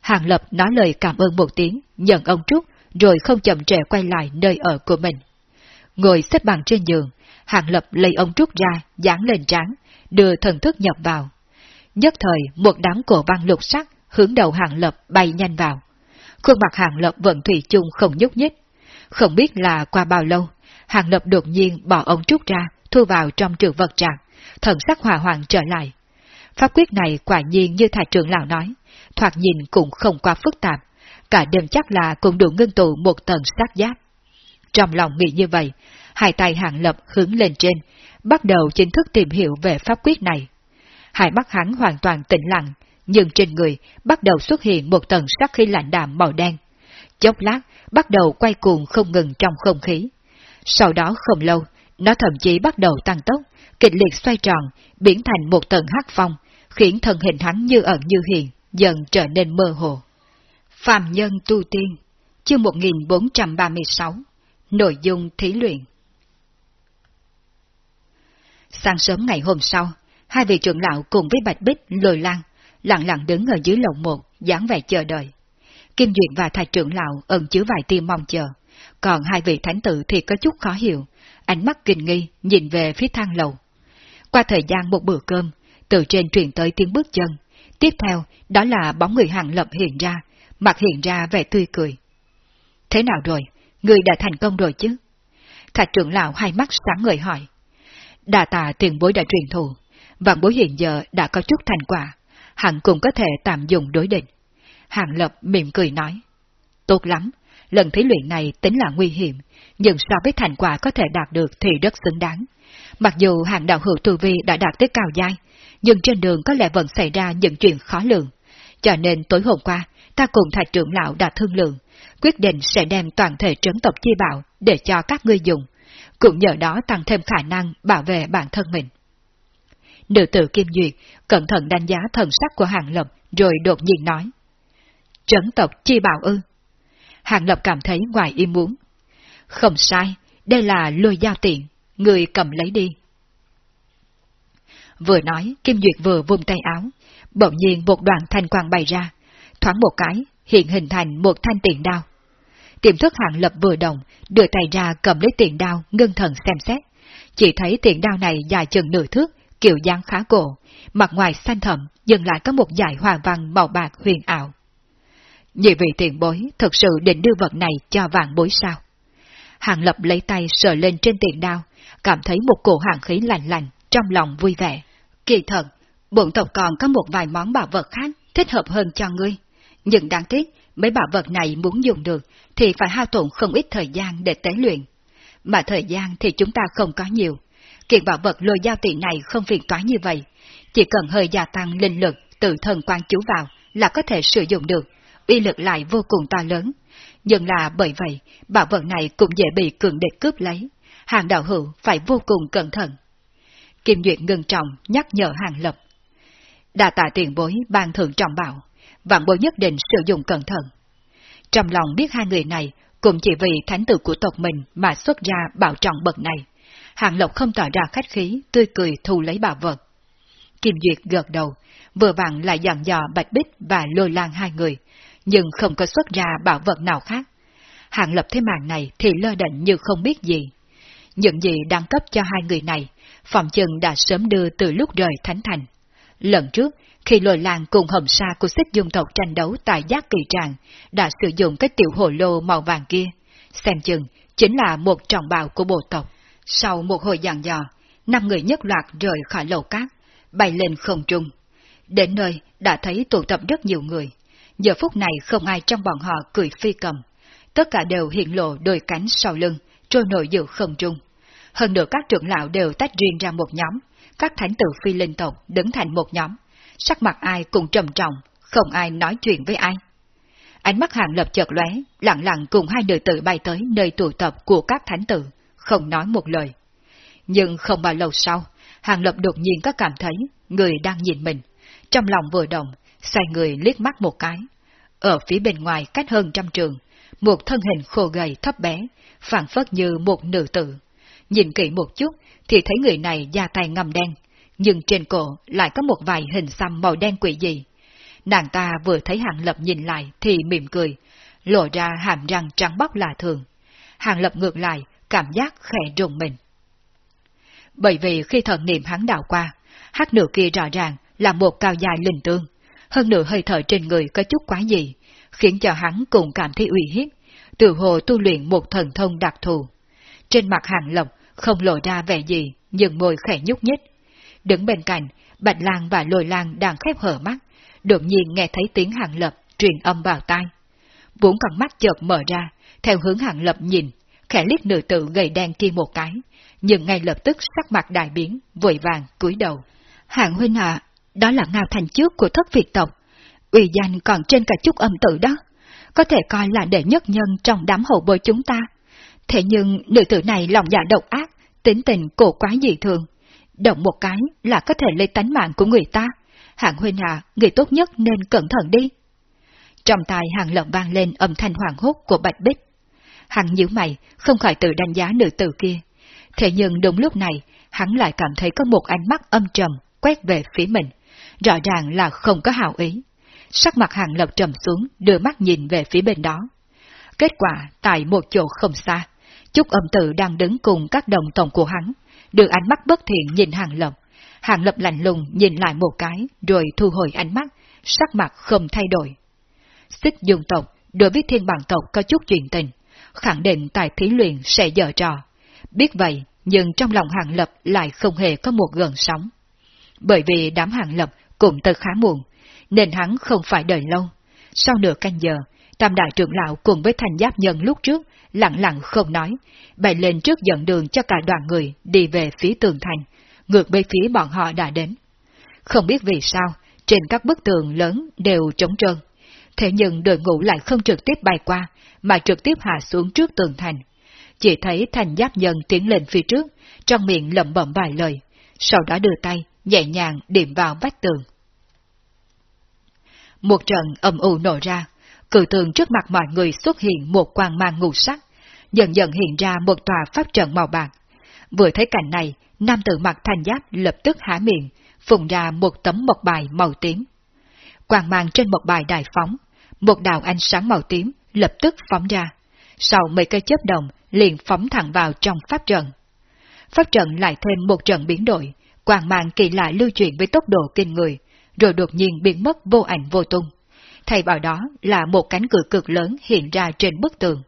Hàng Lập nói lời cảm ơn một tiếng, nhận ông trúc, rồi không chậm trễ quay lại nơi ở của mình. Ngồi xếp bằng trên giường, Hàng Lập lấy ông trúc ra, dán lên trán, đưa thần thức nhập vào. Nhất thời, một đám cổ văn lục sắc hướng đầu hạng Lập bay nhanh vào. Khuôn mặt hạng Lập vẫn thủy chung không nhúc nhích. Không biết là qua bao lâu, hạng Lập đột nhiên bỏ ông trúc ra, thu vào trong trường vật trạng, thần sắc hòa hoàng trở lại. Pháp quyết này quả nhiên như thầy trưởng lão nói, thoạt nhìn cũng không quá phức tạp, cả đêm chắc là cũng đủ ngưng tụ một tầng sát giáp. Trong lòng nghĩ như vậy, hai tay hạng lập hướng lên trên, bắt đầu chính thức tìm hiểu về pháp quyết này. Hai mắt hắn hoàn toàn tĩnh lặng, nhưng trên người bắt đầu xuất hiện một tầng sắc khí lạnh đạm màu đen. Chốc lát, bắt đầu quay cuồng không ngừng trong không khí. Sau đó không lâu, nó thậm chí bắt đầu tăng tốc, kịch liệt xoay tròn, biến thành một tầng hắc phong, khiến thân hình hắn như ẩn như hiện, dần trở nên mơ hồ. Phạm Nhân Tu Tiên, chương 1436, Nội dung thí luyện Sáng sớm ngày hôm sau, hai vị trưởng lão cùng với Bạch Bích lồi lan, lặng lặng đứng ở dưới lồng một, dáng vẻ chờ đợi. Kim Duyệt và thạch trưởng lão ẩn chứa vài tim mong chờ, còn hai vị thánh tử thì có chút khó hiểu, ánh mắt kinh nghi nhìn về phía thang lầu. Qua thời gian một bữa cơm, từ trên truyền tới tiếng bước chân, tiếp theo đó là bóng người hàng lập hiện ra, mặt hiện ra vẻ tươi cười. Thế nào rồi? Người đã thành công rồi chứ? Thạch trưởng lão hai mắt sáng người hỏi. Đà tà tiền bối đã truyền thụ, vạn bối hiện giờ đã có chút thành quả, hẳn cũng có thể tạm dùng đối định. Hàng lập mỉm cười nói. Tốt lắm, lần thí luyện này tính là nguy hiểm, nhưng so với thành quả có thể đạt được thì rất xứng đáng. Mặc dù hàng đạo hữu tu vi đã đạt tới cao giai, nhưng trên đường có lẽ vẫn xảy ra những chuyện khó lường. Cho nên tối hôm qua, ta cùng thạch trưởng lão đã thương lượng, quyết định sẽ đem toàn thể trấn tộc chi bảo để cho các ngươi dùng, cũng nhờ đó tăng thêm khả năng bảo vệ bản thân mình. Nữ tử Kim Duyệt cẩn thận đánh giá thần sắc của Hàng Lập rồi đột nhiên nói. Trấn tộc chi bảo ư? Hàng Lập cảm thấy ngoài ý muốn. Không sai, đây là lôi giao tiện, người cầm lấy đi. Vừa nói, Kim Duyệt vừa vung tay áo, bỗng nhiên một đoàn thanh quang bày ra, thoáng một cái, hiện hình thành một thanh tiền đao. Tiềm thức hạng lập vừa động, đưa tay ra cầm lấy tiền đao, ngưng thần xem xét. Chỉ thấy tiền đao này dài chừng nửa thước, kiểu dáng khá cổ, mặt ngoài xanh thẳm, dừng lại có một dải hoa văn màu bạc huyền ảo. Nhị vị tiền bối thực sự định đưa vật này cho vạn bối sao? Hàng lập lấy tay sờ lên trên tiền đao, cảm thấy một cổ hàng khí lạnh lạnh, trong lòng vui vẻ. Kỳ thật, bổn tộc còn có một vài món bảo vật khác thích hợp hơn cho ngươi. Nhưng đáng tiếc, mấy bảo vật này muốn dùng được thì phải hao tổn không ít thời gian để tế luyện. Mà thời gian thì chúng ta không có nhiều. Kiện bảo vật lôi giao tỷ này không phiền toái như vậy. Chỉ cần hơi gia tăng linh lực tự thân quan chú vào là có thể sử dụng được, uy lực lại vô cùng to lớn. Nhưng là bởi vậy, bảo vật này cũng dễ bị cường địch cướp lấy. Hàng đạo hữu phải vô cùng cẩn thận. Kim Duyệt ngưng trọng nhắc nhở hàng lập. Đà tạ tiền bối ban thượng trọng bảo, vạn bối nhất định sử dụng cẩn thận. Trong lòng biết hai người này cũng chỉ vì thánh tử của tộc mình mà xuất ra bảo trọng bậc này. Hàng Lộc không tỏ ra khách khí, tươi cười thu lấy bảo vật. Kim Duyệt gật đầu, vừa vặn lại dặn dò Bạch Bích và Lôi Lan hai người, nhưng không có xuất ra bảo vật nào khác. Hàng Lập thế màn này thì lơ định như không biết gì. Những gì đang cấp cho hai người này, phòng chừng đã sớm đưa từ lúc rời Thánh Thành. Lần trước, khi lôi làng cùng hầm sa của xích dung tộc tranh đấu tại giác kỳ tràng, đã sử dụng cái tiểu hồ lô màu vàng kia. Xem chừng, chính là một trọng bào của bộ tộc. Sau một hồi dàn dò, năm người nhất loạt rời khỏi lầu cát, bay lên không trung. Đến nơi, đã thấy tụ tập rất nhiều người. Giờ phút này không ai trong bọn họ cười phi cầm. Tất cả đều hiện lộ đôi cánh sau lưng, trôi nổi giữa không trung. Hơn nữa các trưởng lão đều tách riêng ra một nhóm, các thánh tử phi linh tộc đứng thành một nhóm, sắc mặt ai cũng trầm trọng, không ai nói chuyện với ai. Ánh mắt hàng lập chợt lóe, lặng lặng cùng hai nữ tử bay tới nơi tụ tập của các thánh tử, không nói một lời. Nhưng không bao lâu sau, hàng lập đột nhiên có cảm thấy người đang nhìn mình. Trong lòng vừa động, xoay người liếc mắt một cái. Ở phía bên ngoài cách hơn trăm trường, một thân hình khô gầy thấp bé, phản phất như một nữ tử. Nhìn kỹ một chút thì thấy người này da tay ngầm đen, nhưng trên cổ lại có một vài hình xăm màu đen quỷ dị. Nàng ta vừa thấy Hàng Lập nhìn lại thì mỉm cười, lộ ra hàm răng trắng bóc lạ thường. Hàng Lập ngược lại, cảm giác khẽ rùng mình. Bởi vì khi thần niệm hắn đào qua, hát nửa kia rõ ràng là một cao dài linh tương, hơn nữa hơi thở trên người có chút quá dị, khiến cho hắn cùng cảm thấy uy hiếp, tự hồ tu luyện một thần thông đặc thù. Trên mặt hàng lộc không lộ ra vẻ gì, nhưng môi khẽ nhúc nhích. Đứng bên cạnh, Bạch Lang và Lôi Lang đang khép hở mắt, đột nhiên nghe thấy tiếng hàng lập truyền âm vào tai. Vốn con mắt chợt mở ra, theo hướng hàng lập nhìn, khẽ liếc nữ tử gầy đen kia một cái, nhưng ngay lập tức sắc mặt đại biến, vội vàng cúi đầu. Hạng huynh ạ, đó là ngao thành trước của thất Việt tộc, uy danh còn trên cả chút âm tử đó, có thể coi là đệ nhất nhân trong đám hậu bối chúng ta. Thế nhưng nữ tử này lòng dạ độc ác, tính tình cổ quá dị thường, động một cái là có thể lấy tánh mạng của người ta. Hạng huynh hạ, người tốt nhất nên cẩn thận đi. Trong tai hàng lộng vang lên âm thanh hoàng hốt của Bạch Bích. Hắn nhíu mày, không khỏi tự đánh giá nữ tử kia. Thế nhưng đúng lúc này, hắn lại cảm thấy có một ánh mắt âm trầm quét về phía mình. Rõ ràng là không có hào ý. Sắc mặt hàng lập trầm xuống, đưa mắt nhìn về phía bên đó. Kết quả, tại một chỗ không xa, Trúc âm tử đang đứng cùng các đồng tổng của hắn, đưa ánh mắt bất thiện nhìn hàng lập. Hàng lập lạnh lùng nhìn lại một cái, rồi thu hồi ánh mắt, sắc mặt không thay đổi. Xích dương tộc, đối với thiên bằng tộc có chút chuyện tình, khẳng định tại thí luyện sẽ dở trò. Biết vậy, nhưng trong lòng hàng lập lại không hề có một gần sóng. Bởi vì đám hàng lập cũng tới khá muộn, nên hắn không phải đợi lâu. Sau nửa canh giờ, Tam đại trưởng lão cùng với thành giáp nhân lúc trước, lặng lặng không nói, bày lên trước dẫn đường cho cả đoàn người đi về phía tường thành, ngược bên phía bọn họ đã đến. Không biết vì sao, trên các bức tường lớn đều trống trơn. Thế nhưng đội ngũ lại không trực tiếp bay qua, mà trực tiếp hạ xuống trước tường thành. Chỉ thấy thành giáp nhân tiến lên phía trước, trong miệng lẩm bẩm vài lời, sau đó đưa tay, nhẹ nhàng điểm vào vách tường. Một trận ầm u nổ ra, cử tường trước mặt mọi người xuất hiện một quang mang ngũ sắc, dần dần hiện ra một tòa pháp trận màu bạc. Vừa thấy cảnh này, nam tử mặt thanh giáp lập tức há miệng, phùng ra một tấm mộc bài màu tím. Quang mang trên mộc bài đài phóng, một đạo ánh sáng màu tím lập tức phóng ra. Sau mấy cây chớp đồng, liền phóng thẳng vào trong pháp trận. Pháp trận lại thêm một trận biến đổi, quang mang kỳ lạ lưu chuyển với tốc độ kinh người, rồi đột nhiên biến mất vô ảnh vô tung. Thay vào đó là một cánh cửa cực lớn hiện ra trên bức tường.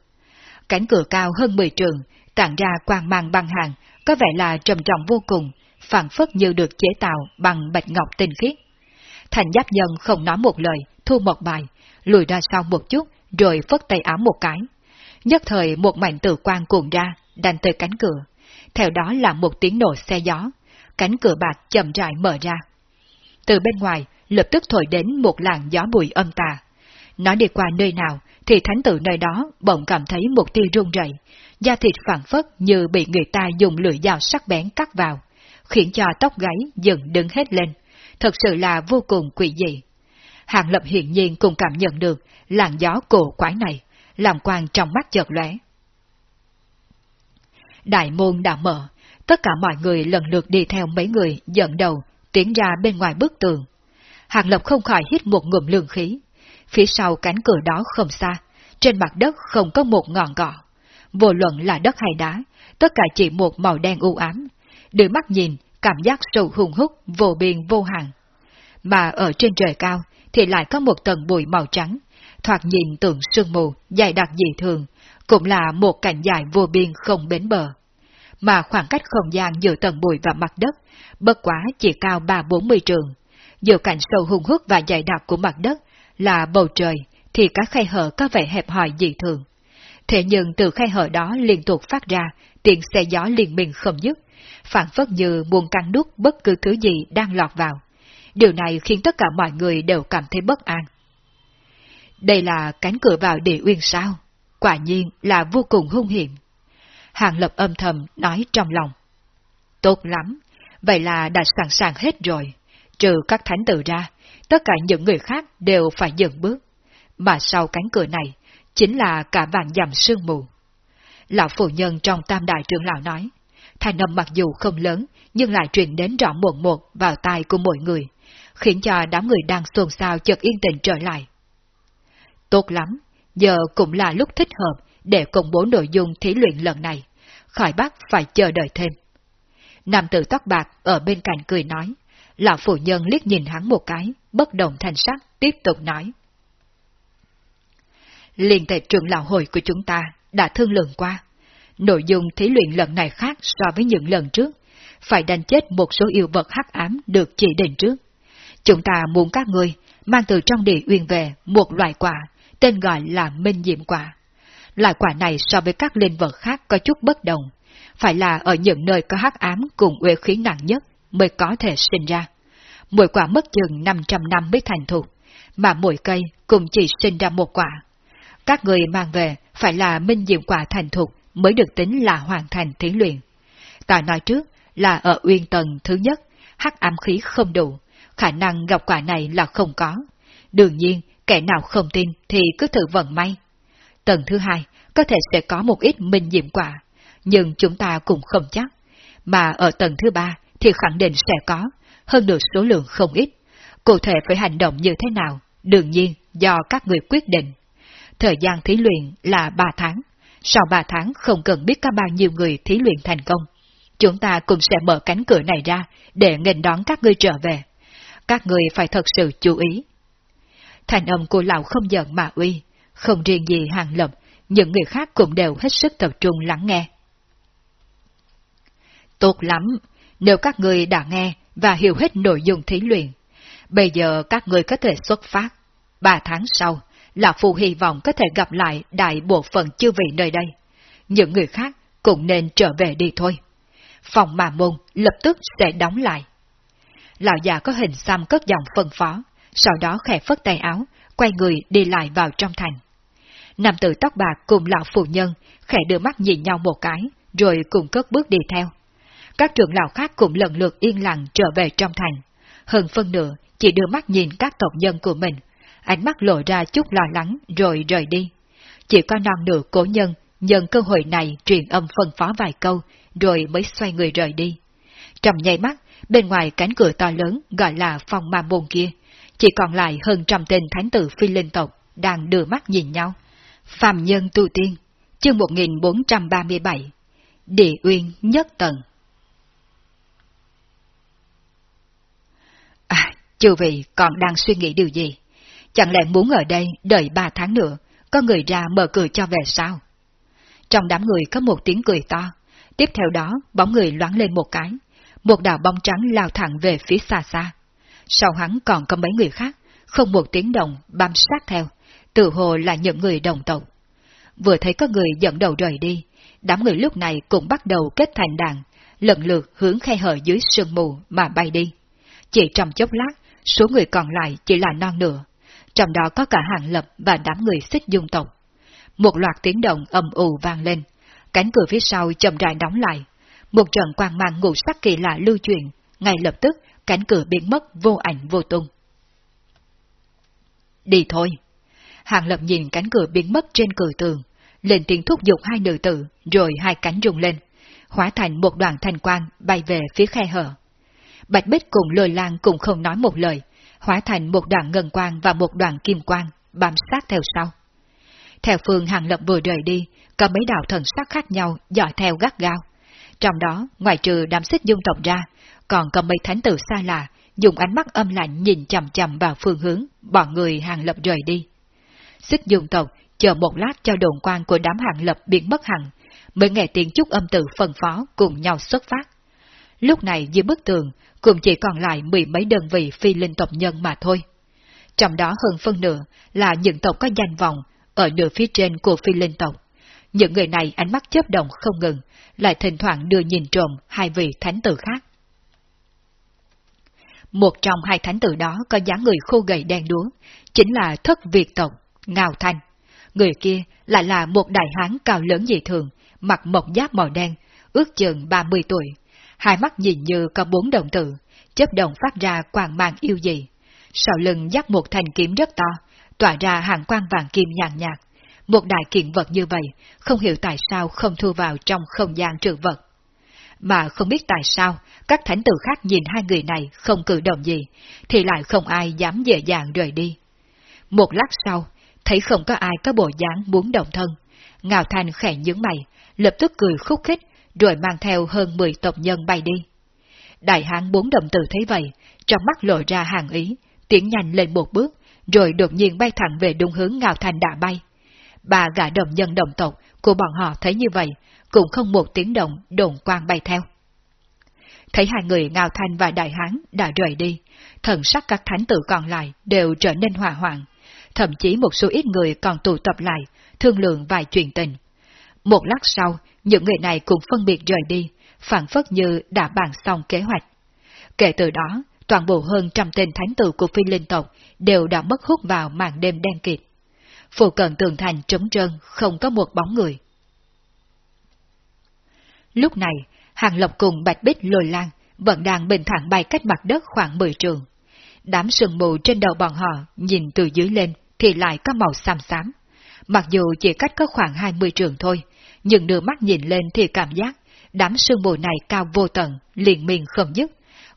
Cánh cửa cao hơn 10 trường, tản ra quang mang băng hàng, có vẻ là trầm trọng vô cùng, phản phất như được chế tạo bằng bạch ngọc tinh khiết. Thành giáp nhân không nói một lời, thu một bài, lùi ra sau một chút, rồi phất tay áo một cái. Nhất thời một mảnh tử quang cuộn ra, đánh tới cánh cửa. Theo đó là một tiếng nổ xe gió, cánh cửa bạc chậm rãi mở ra. Từ bên ngoài, lập tức thổi đến một làn gió bụi âm tà. Nó đi qua nơi nào, thì thánh tử nơi đó bỗng cảm thấy một tia run rẩy, da thịt phản phất như bị người ta dùng lưỡi dao sắc bén cắt vào, khiến cho tóc gáy dần đứng hết lên, thật sự là vô cùng quỷ dị. Hàng Lập hiển nhiên cũng cảm nhận được làn gió cổ quái này, làm quang trong mắt chợt lóe. Đại môn đã mở, tất cả mọi người lần lượt đi theo mấy người dẫn đầu, tiến ra bên ngoài bức tường. Hàng Lập không khỏi hít một ngụm lương khí. Phía sau cánh cửa đó không xa, trên mặt đất không có một ngọn cỏ. Vô luận là đất hay đá, tất cả chỉ một màu đen u ám. Đưa mắt nhìn, cảm giác sâu hùng hút, vô biên vô hạn. Mà ở trên trời cao thì lại có một tầng bụi màu trắng, thoạt nhìn tượng sương mù, dài đặc dị thường, cũng là một cảnh dài vô biên không bến bờ. Mà khoảng cách không gian giữa tầng bụi và mặt đất, bất quá chỉ cao ba bốn mươi trường. Giữa cảnh sâu hùng hút và dày đặc của mặt đất là bầu trời, thì các khe hở có vẻ hẹp hòi dị thường. Thế nhưng từ khe hở đó liên tục phát ra tiếng xe gió liên miên không dứt, phản phất như muốn căng đút bất cứ thứ gì đang lọt vào. Điều này khiến tất cả mọi người đều cảm thấy bất an. Đây là cánh cửa vào địa uyên sao? Quả nhiên là vô cùng hung hiểm. Hàng lập âm thầm nói trong lòng. Tốt lắm, vậy là đã sẵn sàng hết rồi. Trừ các thánh tử ra, tất cả những người khác đều phải dừng bước. Mà sau cánh cửa này, chính là cả vạn dặm sương mù. Lão phụ nhân trong tam đại trưởng lão nói, thanh âm mặc dù không lớn, nhưng lại truyền đến rõ muộn một vào tai của mọi người, khiến cho đám người đang xôn xao chợt yên tĩnh trở lại. Tốt lắm, giờ cũng là lúc thích hợp để công bố nội dung thí luyện lần này, khỏi bắt phải chờ đợi thêm. Nam tử tóc bạc ở bên cạnh cười nói, lão phụ nhân liếc nhìn hắn một cái, bất động thành sắc, tiếp tục nói. Liên tệ trưởng lão hội của chúng ta đã thương lượng qua. Nội dung thí luyện lần này khác so với những lần trước, phải đánh chết một số yêu vật hắc ám được chỉ định trước. Chúng ta muốn các người mang từ trong địa uyên về một loại quả, tên gọi là minh diệm quả. Loại quả này so với các linh vật khác có chút bất đồng, phải là ở những nơi có hắc ám cùng uế khí nặng nhất mới có thể sinh ra. Mỗi quả mất chừng 500 năm mới thành thục, mà mỗi cây cũng chỉ sinh ra một quả. Các người mang về phải là minh diệm quả thành thục mới được tính là hoàn thành thí luyện. Ta nói trước là ở uyên tầng thứ nhất, hắc ám khí không đủ, khả năng gặp quả này là không có. Đương nhiên, kẻ nào không tin thì cứ thử vận may. Tầng thứ hai, có thể sẽ có một ít minh diệm quả, nhưng chúng ta cũng không chắc. Mà ở tầng thứ ba thì khẳng định sẽ có, hơn được số lượng không ít. Cụ thể phải hành động như thế nào, đương nhiên do các người quyết định. Thời gian thí luyện là 3 tháng, sau 3 tháng không cần biết có bao nhiêu người thí luyện thành công. Chúng ta cũng sẽ mở cánh cửa này ra để nghênh đón các ngươi trở về. Các người phải thật sự chú ý. Thành âm của lão không giận mà uy, không riêng gì hàng lập, những người khác cũng đều hết sức tập trung lắng nghe. Tốt lắm, nếu các người đã nghe và hiểu hết nội dung thí luyện, bây giờ các người có thể xuất phát. Ba tháng sau, Lão Phu hy vọng có thể gặp lại đại bộ phận chư vị nơi đây. Những người khác cũng nên trở về đi thôi. Phòng mà môn lập tức sẽ đóng lại. Lão già có hình xăm cất giọng phân phó, sau đó khẽ phất tay áo, quay người đi lại vào trong thành. Nam tử tóc bạc cùng lão phụ nhân khẽ đưa mắt nhìn nhau một cái, rồi cùng cất bước đi theo. Các trưởng lão khác cũng lần lượt yên lặng trở về trong thành. Hơn phân nửa chỉ đưa mắt nhìn các tộc nhân của mình, ánh mắt lộ ra chút lo lắng rồi rời đi. Chỉ có non nửa cố nhân nhân cơ hội này truyền âm phân phó vài câu, rồi mới xoay người rời đi. Trong nháy mắt, bên ngoài cánh cửa to lớn gọi là phòng ma môn kia, chỉ còn lại hơn trăm tên thánh tử phi linh tộc đang đưa mắt nhìn nhau. Phạm nhân tu tiên, chương 1437, Địa Uyên Nhất Tầng À, chư vị còn đang suy nghĩ điều gì? Chẳng lẽ muốn ở đây đợi ba tháng nữa, có người ra mở cửa cho về sao? Trong đám người có một tiếng cười to, tiếp theo đó bóng người loáng lên một cái, một đạo bóng trắng lao thẳng về phía xa xa. Sau hắn còn có mấy người khác, không một tiếng động bám sát theo, tự hồ là những người đồng tộc. Vừa thấy có người dẫn đầu rời đi, đám người lúc này cũng bắt đầu kết thành đàn, lần lượt hướng khe hở dưới sương mù mà bay đi. Chỉ trong chốc lát, số người còn lại chỉ là non nửa, trong đó có cả hàng lập và đám người xích dung tộc. Một loạt tiếng động ầm ù vang lên, cánh cửa phía sau chậm rãi đóng lại. Một trận quang mang ngũ sắc kỳ lạ lưu truyền, ngay lập tức cánh cửa biến mất vô ảnh vô tung. Đi thôi. Hàng lập nhìn cánh cửa biến mất trên cửa tường, lên tiếng thúc giục hai nữ tử, rồi hai cánh rung lên, hóa thành một đoàn thanh quang bay về phía khe hở. Bạch Bích cùng lôi lan cũng không nói một lời, hóa thành một đoạn ngân quang và một đoạn kim quang, bám sát theo sau. Theo phương hàng lập vừa rời đi, có mấy đạo thần sắc khác nhau dõi theo gắt gao. Trong đó, ngoài trừ đám xích dung tộc ra, còn có mấy thánh tử xa lạ, dùng ánh mắt âm lạnh nhìn chầm chầm vào phương hướng, bọn người hàng lập rời đi. Xích dung tộc chờ một lát cho đồn quan của đám hàng lập biến mất hẳn, mới nghe tiếng chúc âm tử phân phó cùng nhau xuất phát. Lúc này dưới bức tường, cũng chỉ còn lại mười mấy đơn vị phi linh tộc nhân mà thôi. Trong đó hơn phân nửa là những tộc có danh vọng ở nửa phía trên của phi linh tộc. Những người này ánh mắt chớp động không ngừng, lại thỉnh thoảng đưa nhìn trộm hai vị thánh tử khác. Một trong hai thánh tử đó có dáng người khô gầy đen đúa, chính là thất Việt tộc, Ngào Thanh. Người kia lại là một đại hán cao lớn dị thường, mặc mộc giáp màu đen, ước chừng 30 tuổi. Hai mắt nhìn như có bốn đồng tử, chấp động phát ra quang mang yêu dị. Sau lưng dắt một thanh kiếm rất to, tỏa ra hàng quang vàng kim nhàn nhạt. Một đại kiện vật như vậy, không hiểu tại sao không thu vào trong không gian trữ vật. Mà không biết tại sao, các thánh tử khác nhìn hai người này không cử động gì, thì lại không ai dám dễ dàng rời đi. Một lát sau, thấy không có ai có bộ dáng muốn động thân. Ngào Thanh khẽ nhướng mày, lập tức cười khúc khích, rồi mang theo hơn 10 tộc nhân bay đi. Đại hán bốn đồng tử thấy vậy, trong mắt lộ ra hàng ý, tiến nhanh lên một bước, rồi đột nhiên bay thẳng về đúng hướng Ngào thành đã bay. Ba gã đồng nhân đồng tộc của bọn họ thấy như vậy, cũng không một tiếng động đồn quang bay theo. Thấy hai người Ngao Thanh và Đại Hán đã rời đi, thần sắc các thánh tử còn lại đều trở nên hòa hoạn, thậm chí một số ít người còn tụ tập lại, thương lượng vài chuyện tình. Một lát sau, những người này cũng phân biệt rời đi, phản phất như đã bàn xong kế hoạch. Kể từ đó, toàn bộ hơn trăm tên thánh tử của phi linh tộc đều đã mất hút vào màn đêm đen kịt. Phụ cận tường thành trống trơn, không có một bóng người. Lúc này, Hàng Lộc cùng Bạch Bích lồi lan vẫn đang bình thản bay cách mặt đất khoảng 10 trường. Đám sương mù trên đầu bọn họ nhìn từ dưới lên thì lại có màu xám xám. Mặc dù chỉ cách có khoảng 20 trường thôi, nhưng đưa mắt nhìn lên thì cảm giác đám sương mù này cao vô tận, liền miên không dứt,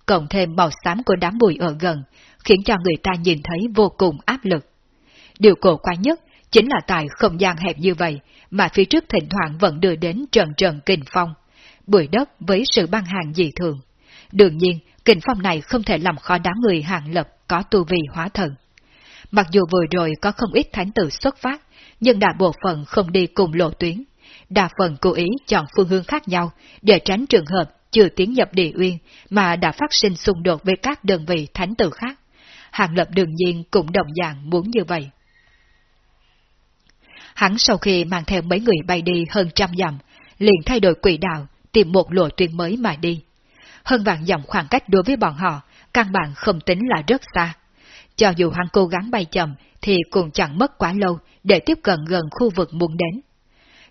cộng thêm màu xám của đám bụi ở gần, khiến cho người ta nhìn thấy vô cùng áp lực. Điều cổ quái nhất chính là tại không gian hẹp như vậy mà phía trước thỉnh thoảng vẫn đưa đến trần trần kình phong, bụi đất với sự băng hàng dị thường. Đương nhiên, kình phong này không thể làm khó đám người hàng lập có tu vi hóa thần. Mặc dù vừa rồi có không ít thánh tử xuất phát, nhưng đại bộ phận không đi cùng lộ tuyến. Đa phần cố ý chọn phương hướng khác nhau để tránh trường hợp chưa tiến nhập địa uyên mà đã phát sinh xung đột với các đơn vị thánh tử khác. Hàng lập đương nhiên cũng đồng dạng muốn như vậy. Hắn sau khi mang theo mấy người bay đi hơn trăm dặm, liền thay đổi quỹ đạo, tìm một lộ tuyến mới mà đi. Hơn vạn dặm khoảng cách đối với bọn họ, căn bản không tính là rất xa. Cho dù hắn cố gắng bay chậm, thì cũng chẳng mất quá lâu để tiếp cận gần khu vực muốn đến.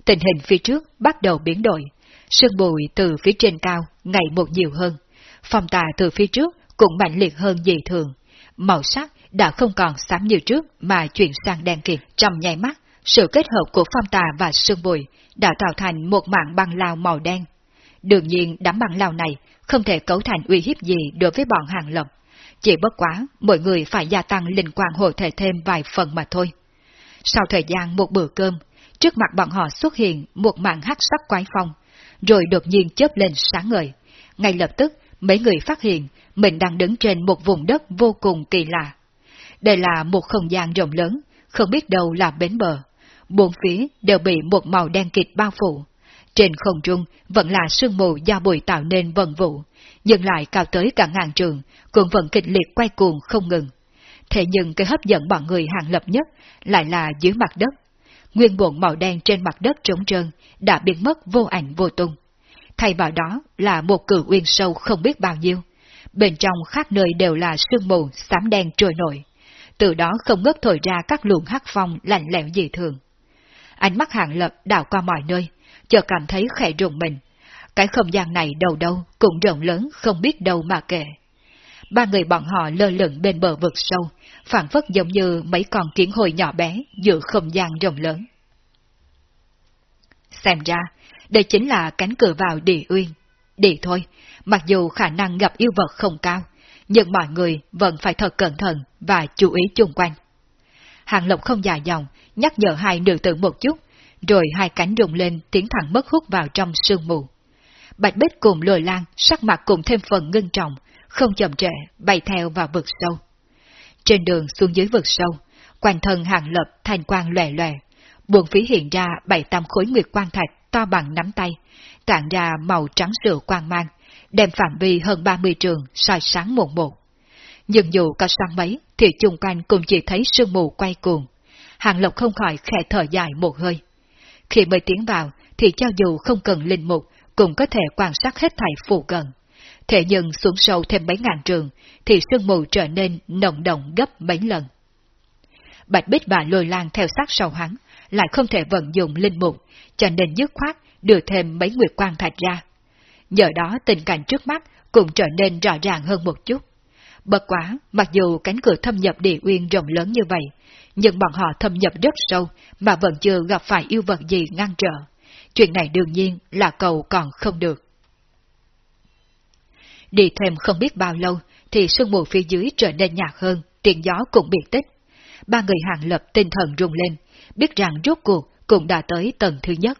Tình hình phía trước bắt đầu biến đổi, sương bụi từ phía trên cao ngày một nhiều hơn, phong tà từ phía trước cũng mạnh liệt hơn dị thường, màu sắc đã không còn xám như trước mà chuyển sang đen kịt trong nháy mắt, sự kết hợp của phong tà và sương bụi đã tạo thành một mạng băng lao màu đen. Đương nhiên đám băng lao này không thể cấu thành uy hiếp gì đối với bọn hàng lập. Chỉ bất quá, mọi người phải gia tăng linh quang hộ thể thêm vài phần mà thôi. Sau thời gian một bữa cơm, trước mặt bọn họ xuất hiện một màn hắc sắc quái phong, rồi đột nhiên chớp lên sáng ngời. Ngay lập tức, mấy người phát hiện mình đang đứng trên một vùng đất vô cùng kỳ lạ. Đây là một không gian rộng lớn, không biết đâu là bến bờ. Bốn phía đều bị một màu đen kịt bao phủ. Trên không trung vẫn là sương mù do bụi tạo nên vần vụ, nhưng lại cao tới cả ngàn trường, cũng vẫn kịch liệt quay cuồng không ngừng. Thế nhưng cái hấp dẫn bọn người hàng lập nhất lại là dưới mặt đất. Nguyên bộn màu đen trên mặt đất trống trơn đã biến mất vô ảnh vô tung. Thay vào đó là một cử uyên sâu không biết bao nhiêu. Bên trong khác nơi đều là sương mù xám đen trôi nổi. Từ đó không ngớt thổi ra các luồng hắc phong lạnh lẽo dị thường. Ánh mắt hạng lập đảo qua mọi nơi, chợt cảm thấy khẽ rùng mình. Cái không gian này đầu đâu cũng rộng lớn không biết đâu mà kể. Ba người bọn họ lơ lửng bên bờ vực sâu, phản phất giống như mấy con kiến hồi nhỏ bé giữa không gian rộng lớn. Xem ra, đây chính là cánh cửa vào địa uyên. Địa thôi, mặc dù khả năng gặp yêu vật không cao, nhưng mọi người vẫn phải thật cẩn thận và chú ý chung quanh. Hàng Lộc không dài dòng, nhắc nhở hai nữ tử một chút, rồi hai cánh rung lên tiến thẳng mất hút vào trong sương mù. Bạch Bích cùng lồi lan, sắc mặt cùng thêm phần ngưng trọng, không chậm trễ, bay theo vào vực sâu. Trên đường xuống dưới vực sâu, quanh thân hàng lập thành quang lòe lòe, buồn phí hiện ra bảy tam khối nguyệt quang thạch to bằng nắm tay, tản ra màu trắng sữa quang mang, đem phạm vi hơn 30 trường soi sáng một một. Nhưng dù có sáng mấy, thì chung quanh cũng chỉ thấy sương mù quay cuồng. Hàng Lộc không khỏi khẽ thở dài một hơi. Khi mới tiến vào, thì cho dù không cần linh mục, cũng có thể quan sát hết thảy phụ gần. Thế nhưng xuống sâu thêm mấy ngàn trường, thì sương mù trở nên nồng động gấp mấy lần. Bạch Bích và lôi lan theo sát sau hắn, lại không thể vận dụng linh mục, cho nên dứt khoát đưa thêm mấy nguyệt quan thạch ra. Nhờ đó tình cảnh trước mắt cũng trở nên rõ ràng hơn một chút. Bất quá, mặc dù cánh cửa thâm nhập địa uyên rộng lớn như vậy, nhưng bọn họ thâm nhập rất sâu mà vẫn chưa gặp phải yêu vật gì ngăn trở. Chuyện này đương nhiên là cầu còn không được. Đi thêm không biết bao lâu, thì sương mù phía dưới trở nên nhạt hơn, tiếng gió cũng biệt tích. Ba người hàng lập tinh thần rung lên, biết rằng rốt cuộc cũng đã tới tầng thứ nhất.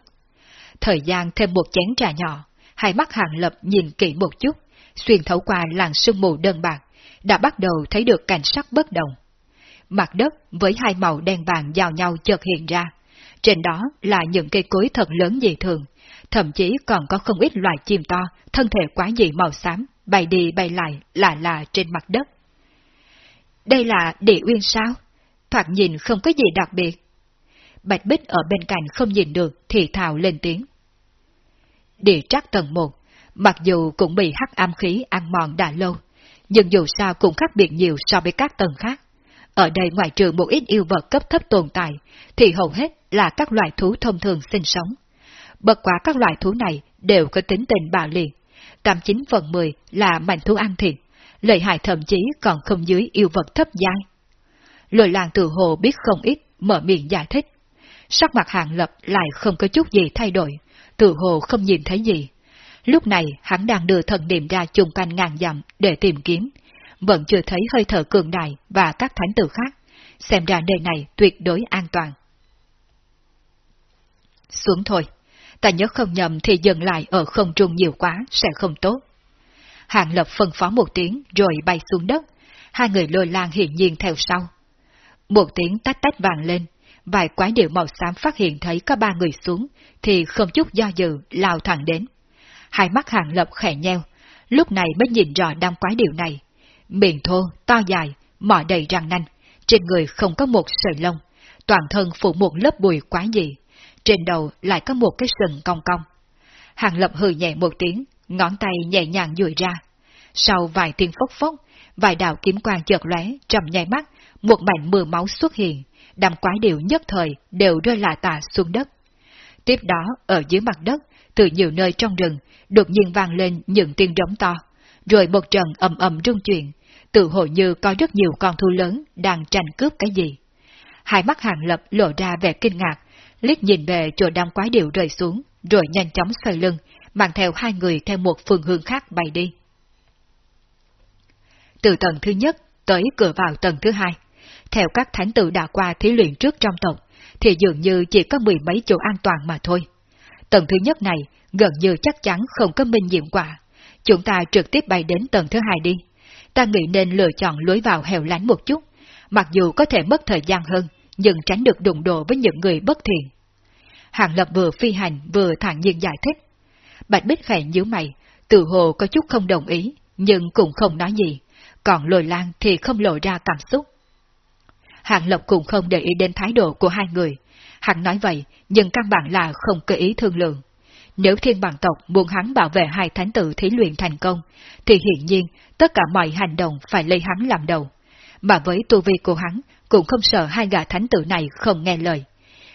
Thời gian thêm một chén trà nhỏ, hai mắt hàng lập nhìn kỹ một chút, xuyên thấu qua làn sương mù đơn bạc, đã bắt đầu thấy được cảnh sắc bất đồng. Mặt đất với hai màu đen vàng giao nhau chợt hiện ra, trên đó là những cây cối thật lớn dị thường, thậm chí còn có không ít loài chim to, thân thể quá dị màu xám, bay đi bay lại lạ lạ trên mặt đất. Đây là địa uyên sao? Thoạt nhìn không có gì đặc biệt. Bạch Bích ở bên cạnh không nhìn được thì thào lên tiếng. Địa trắc tầng 1, mặc dù cũng bị hắc am khí ăn mòn đã lâu, nhưng dù sao cũng khác biệt nhiều so với các tầng khác. Ở đây ngoài trừ một ít yêu vật cấp thấp tồn tại, thì hầu hết là các loài thú thông thường sinh sống. Bất quá các loại thú này đều có tính tình bạo liệt, 89 phần 10 là mạnh thú ăn thịt, lợi hại thậm chí còn không dưới yêu vật thấp giai. Lôi làng tự hồ biết không ít, mở miệng giải thích. Sắc mặt hạng lập lại không có chút gì thay đổi, tự hồ không nhìn thấy gì. Lúc này hắn đang đưa thần niệm ra chung quanh ngàn dặm để tìm kiếm, vẫn chưa thấy hơi thở cường đại và các thánh tử khác, xem ra nơi này tuyệt đối an toàn. Xuống thôi ta nhớ không nhầm thì dừng lại ở không trung nhiều quá sẽ không tốt. Hàng Lập phân phó một tiếng rồi bay xuống đất, hai người lôi lan hiển nhiên theo sau. Một tiếng tách tách vàng lên, vài quái điệu màu xám phát hiện thấy có ba người xuống, thì không chút do dự lao thẳng đến. Hai mắt Hàng Lập khẽ nheo, lúc này mới nhìn rõ đám quái điệu này. Miệng thô, to dài, mỏ đầy răng nanh, trên người không có một sợi lông, toàn thân phủ một lớp bùi quá dị, trên đầu lại có một cái sừng cong cong. Hàng lập hừ nhẹ một tiếng, ngón tay nhẹ nhàng duỗi ra. Sau vài tiếng phốc phốc, vài đạo kiếm quang chợt lóe trầm nháy mắt, một mảnh mưa máu xuất hiện, đám quái điệu nhất thời đều rơi lạ tà xuống đất. Tiếp đó, ở dưới mặt đất, từ nhiều nơi trong rừng, đột nhiên vang lên những tiếng rống to, rồi một trận ầm ầm rung chuyển, tự hồ như có rất nhiều con thu lớn đang tranh cướp cái gì. Hai mắt hàng lập lộ ra vẻ kinh ngạc, liếc nhìn về chỗ đám quái điệu rơi xuống, rồi nhanh chóng xoay lưng, mang theo hai người theo một phương hướng khác bay đi. Từ tầng thứ nhất tới cửa vào tầng thứ hai, theo các thánh tử đã qua thí luyện trước trong tộc, thì dường như chỉ có mười mấy chỗ an toàn mà thôi. Tầng thứ nhất này gần như chắc chắn không có minh nhiệm quả. Chúng ta trực tiếp bay đến tầng thứ hai đi. Ta nghĩ nên lựa chọn lối vào hẻo lánh một chút, mặc dù có thể mất thời gian hơn, nhưng tránh được đụng độ với những người bất thiện. Hàng Lập vừa phi hành vừa thản nhiên giải thích. Bạch Bích khẽ nhíu mày, tự hồ có chút không đồng ý, nhưng cũng không nói gì, còn lồi lan thì không lộ ra cảm xúc. Hàng Lập cũng không để ý đến thái độ của hai người. Hắn nói vậy, nhưng căn bản là không cơ ý thương lượng. Nếu thiên bản tộc muốn hắn bảo vệ hai thánh tử thí luyện thành công, thì hiển nhiên tất cả mọi hành động phải lấy hắn làm đầu. Mà với tu vi của hắn, cũng không sợ hai gã thánh tử này không nghe lời.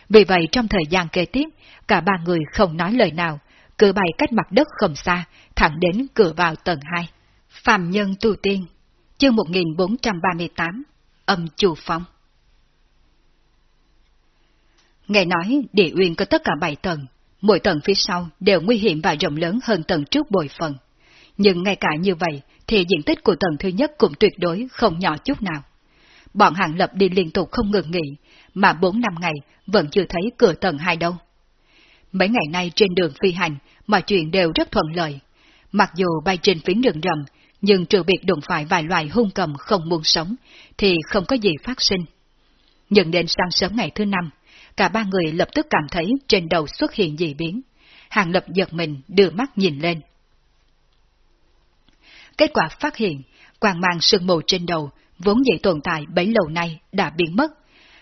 Vì vậy trong thời gian kế tiếp, cả ba người không nói lời nào, cứ bay cách mặt đất không xa, thẳng đến cửa vào tầng 2. Phạm Nhân Tu Tiên, chương 1438, âm chủ phong. Nghe nói địa uyên có tất cả 7 tầng, mỗi tầng phía sau đều nguy hiểm và rộng lớn hơn tầng trước bội phần. Nhưng ngay cả như vậy thì diện tích của tầng thứ nhất cũng tuyệt đối không nhỏ chút nào. Bọn hàng lập đi liên tục không ngừng nghỉ, mà 4 năm ngày vẫn chưa thấy cửa tầng hai đâu. Mấy ngày nay trên đường phi hành, mọi chuyện đều rất thuận lợi. Mặc dù bay trên phiến đường rầm, nhưng trừ biệt đụng phải vài loài hung cầm không muốn sống, thì không có gì phát sinh. Nhưng đến sáng sớm ngày thứ năm, cả ba người lập tức cảm thấy trên đầu xuất hiện dị biến. Hàng lập giật mình đưa mắt nhìn lên. Kết quả phát hiện, quang mang sương mù trên đầu, vốn dĩ tồn tại bấy lâu nay đã biến mất,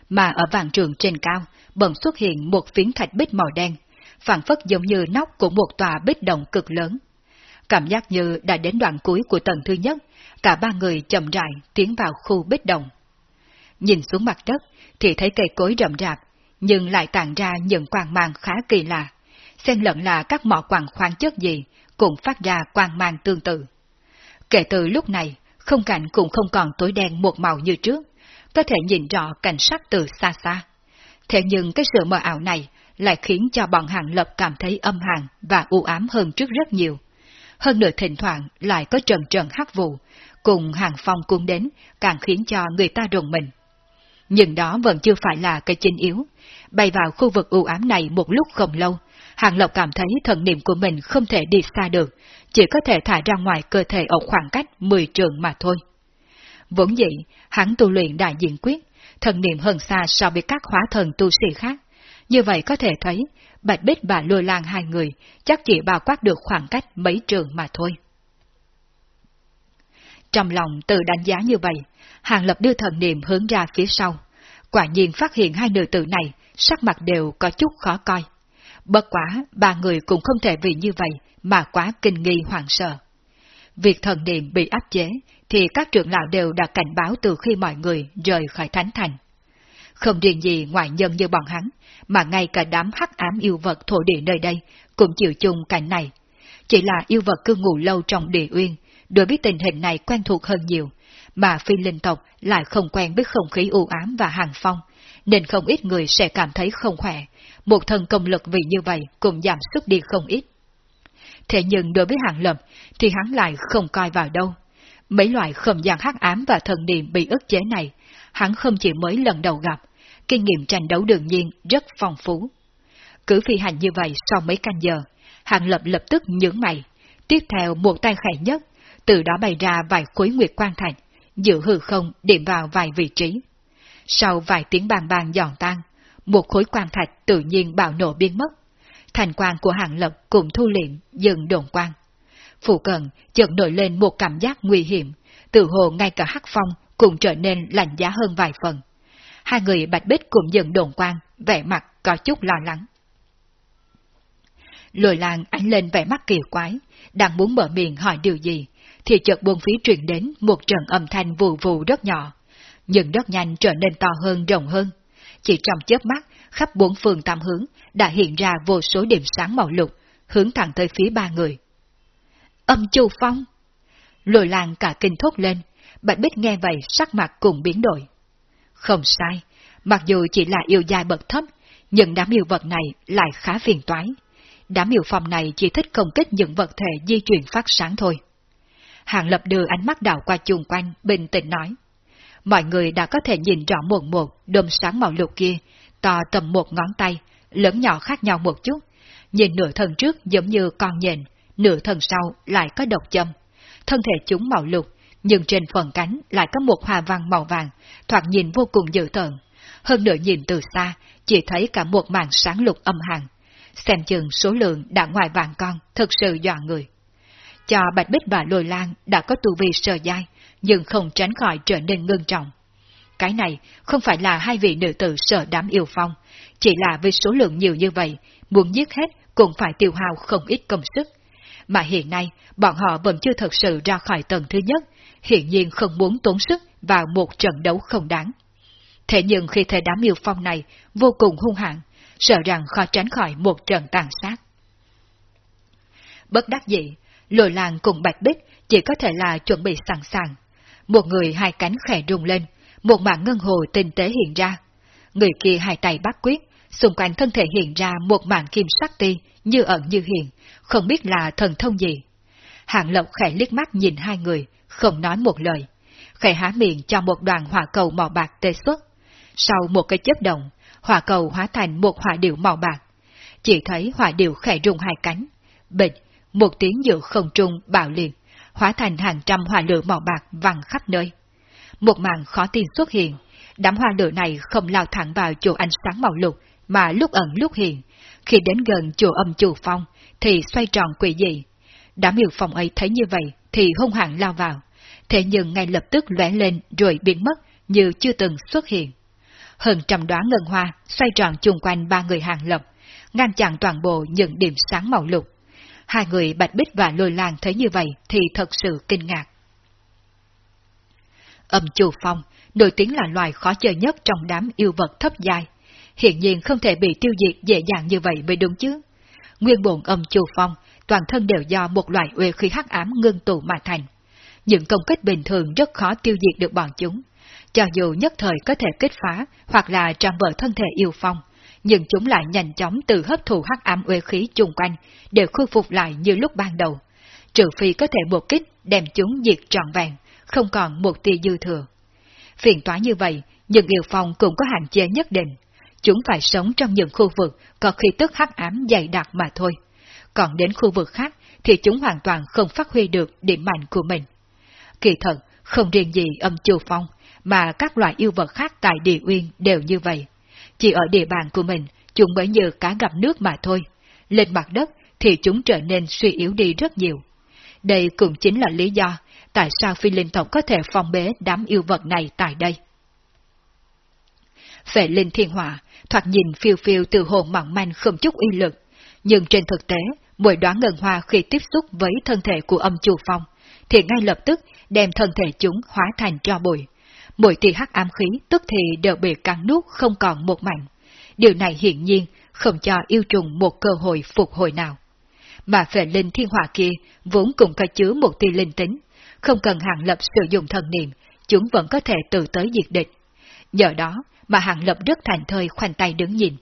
mà ở vàng trường trên cao bỗng xuất hiện một phiến thạch bích màu đen, phản phất giống như nóc của một tòa bích động cực lớn. Cảm giác như đã đến đoạn cuối của tầng thứ nhất, cả ba người chậm rãi tiến vào khu bích động. Nhìn xuống mặt đất thì thấy cây cối rậm rạp, nhưng lại tàn ra những quang mang khá kỳ lạ, xen lẫn là các mỏ quặng khoáng chất gì cũng phát ra quang mang tương tự. Kể từ lúc này, không cảnh cũng không còn tối đen một màu như trước, có thể nhìn rõ cảnh sắc từ xa xa. Thế nhưng cái sự mờ ảo này lại khiến cho bọn hàng lập cảm thấy âm hàn và u ám hơn trước rất nhiều. Hơn nữa thỉnh thoảng lại có trần trần hắc vụ, cùng hàng phong cuốn đến, càng khiến cho người ta rùng mình. Nhưng đó vẫn chưa phải là cái chính yếu. Bay vào khu vực u ám này một lúc không lâu, Hàng Lộc cảm thấy thần niệm của mình không thể đi xa được, chỉ có thể thả ra ngoài cơ thể ở khoảng cách 10 trường mà thôi. Vốn dĩ, hắn tu luyện đại diện quyết, thần niệm hơn xa so với các hóa thần tu sĩ khác. Như vậy có thể thấy, Bạch Bích và Lôi Lan hai người chắc chỉ bao quát được khoảng cách mấy trường mà thôi. Trong lòng tự đánh giá như vậy, Hàng Lập đưa thần niệm hướng ra phía sau. Quả nhiên phát hiện hai nữ tử này, sắc mặt đều có chút khó coi. Bất quá, ba người cũng không thể vì như vậy mà quá kinh nghi hoàng sợ. Việc thần niệm bị áp chế thì các trưởng lão đều đã cảnh báo từ khi mọi người rời khỏi thánh thành. Không riêng gì ngoại nhân như bọn hắn, mà ngay cả đám hắc ám yêu vật thổ địa nơi đây cũng chịu chung cảnh này. Chỉ là yêu vật cư ngụ lâu trong địa uyên, đối với tình hình này quen thuộc hơn nhiều, mà phi linh tộc lại không quen với không khí u ám và hàng phong, nên không ít người sẽ cảm thấy không khỏe, một thần công lực vì như vậy cũng giảm sút đi không ít. Thế nhưng đối với hạng lập thì hắn lại không coi vào đâu. Mấy loại không gian hắc ám và thần niệm bị ức chế này, hắn không chỉ mới lần đầu gặp, kinh nghiệm tranh đấu đương nhiên rất phong phú. Cứ phi hành như vậy sau mấy canh giờ, hạng lập lập tức nhướng mày, tiếp theo một tay khẽ nhất, từ đó bày ra vài khối nguyệt quan thành, giữ hư không điểm vào vài vị trí. Sau vài tiếng bàn bàn giòn tan, một khối quang thạch tự nhiên bạo nổ biến mất. Thành quang của hạng lập cũng thu liệm, dừng đồn quang. Phụ cận chợt nổi lên một cảm giác nguy hiểm, tự hồ ngay cả hắc phong cũng trở nên lạnh giá hơn vài phần. Hai người bạch bích cũng dừng đồn quang, vẻ mặt có chút lo lắng. Lồi làng ánh lên vẻ mắt kỳ quái, đang muốn mở miệng hỏi điều gì, thì chợt buông phí truyền đến một trận âm thanh vù vù rất nhỏ. Nhưng rất nhanh trở nên to hơn rộng hơn. Chỉ trong chớp mắt, khắp bốn phương tam hướng, đã hiện ra vô số điểm sáng màu lục, hướng thẳng tới phía ba người. Âm chu phong! lùi làng cả kinh thốt lên, Bạch Bích nghe vậy sắc mặt cùng biến đổi. Không sai, mặc dù chỉ là yêu dài bậc thấp, nhưng đám yêu vật này lại khá phiền toái. Đám yêu phòng này chỉ thích công kích những vật thể di chuyển phát sáng thôi. Hàng Lập đưa ánh mắt đảo qua chung quanh, bình tĩnh nói. Mọi người đã có thể nhìn rõ một một đom sáng màu lục kia, to tầm một ngón tay, lớn nhỏ khác nhau một chút. Nhìn nửa thân trước giống như con nhện, nửa thân sau lại có độc châm. Thân thể chúng màu lục, nhưng trên phần cánh lại có một hoa văn màu vàng, thoạt nhìn vô cùng dữ tợn. Hơn nữa nhìn từ xa, chỉ thấy cả một màn sáng lục âm hàn. Xem chừng số lượng đã ngoài vàng con, thật sự dọa người. Cho Bạch Bích và Lôi Lan đã có tu vi sờ dai, nhưng không tránh khỏi trở nên ngưng trọng. cái này không phải là hai vị nữ tử sợ đám yêu phong, chỉ là với số lượng nhiều như vậy, muốn giết hết cũng phải tiêu hao không ít công sức. Mà hiện nay, bọn họ vẫn chưa thật sự ra khỏi tầng thứ nhất, hiện nhiên không muốn tốn sức vào một trận đấu không đáng. Thế nhưng khi thấy đám yêu phong này vô cùng hung hãn, sợ rằng khó tránh khỏi một trận tàn sát. Bất đắc dĩ, lừa làng cùng bạch bích chỉ có thể là chuẩn bị sẵn sàng. Một người hai cánh khẽ rung lên, một mạng ngân hồ tinh tế hiện ra. Người kia hai tay bắt quyết, xung quanh thân thể hiện ra một mạng kim sắc ti, như ẩn như hiện, không biết là thần thông gì. Hạng Lộc khẽ liếc mắt nhìn hai người, không nói một lời. Khẽ há miệng cho một đoàn hỏa cầu màu bạc tê xuất. Sau một cái chớp động, hỏa cầu hóa thành một hỏa điệu màu bạc. Chỉ thấy hỏa điệu khẽ rung hai cánh. Bịch, một tiếng dự không trung bạo liệt, hóa thành hàng trăm hỏa lửa màu bạc văng khắp nơi. Một màn khó tin xuất hiện, đám hoa lửa này không lao thẳng vào chỗ ánh sáng màu lục, mà lúc ẩn lúc hiện. Khi đến gần chỗ âm chủ phong, thì xoay tròn quỷ dị. Đám hiệu phong ấy thấy như vậy, thì hung hãn lao vào. Thế nhưng ngay lập tức lóe lên rồi biến mất, như chưa từng xuất hiện. Hơn trăm đóa ngân hoa xoay tròn chung quanh ba người hàng lập, ngăn chặn toàn bộ những điểm sáng màu lục. Hai người Bạch Bích và Lôi Lan thấy như vậy thì thật sự kinh ngạc. Âm Chu Phong nổi tiếng là loài khó chơi nhất trong đám yêu vật thấp dài. Hiện nhiên không thể bị tiêu diệt dễ dàng như vậy mới đúng chứ. Nguyên bổn âm Chu Phong, toàn thân đều do một loại uê khí hắc ám ngưng tụ mà thành. Những công kích bình thường rất khó tiêu diệt được bọn chúng. Cho dù nhất thời có thể kết phá hoặc là trang vỡ thân thể yêu phong, nhưng chúng lại nhanh chóng từ hấp thụ hắc ám uế khí chung quanh để khôi phục lại như lúc ban đầu. Trừ phi có thể một kích đem chúng diệt trọn vẹn, không còn một tia dư thừa. Phiền toái như vậy, nhưng yêu phong cũng có hạn chế nhất định. Chúng phải sống trong những khu vực có khí tức hắc ám dày đặc mà thôi. Còn đến khu vực khác thì chúng hoàn toàn không phát huy được điểm mạnh của mình. Kỳ thật, không riêng gì âm chu phong, mà các loại yêu vật khác tại địa uyên đều như vậy. Chỉ ở địa bàn của mình, chúng mới như cá gặp nước mà thôi. Lên mặt đất thì chúng trở nên suy yếu đi rất nhiều. Đây cũng chính là lý do tại sao phi linh tộc có thể phòng bế đám yêu vật này tại đây. Phệ linh thiên hỏa, thoạt nhìn phiêu phiêu từ hồn mỏng manh không chút uy lực, nhưng trên thực tế, mỗi đoán ngân hoa khi tiếp xúc với thân thể của âm chủ phong, thì ngay lập tức đem thân thể chúng hóa thành cho bụi mỗi tia hắc ám khí tức thì đều bị cắn nuốt không còn một mảnh. Điều này hiển nhiên không cho yêu trùng một cơ hội phục hồi nào. Mà phệ linh thiên hỏa kia vốn cũng có chứa một tia linh tính, không cần hàng lập sử dụng thần niệm, chúng vẫn có thể tự tới diệt địch. Nhờ đó mà hàng lập rất thành thơi khoanh tay đứng nhìn.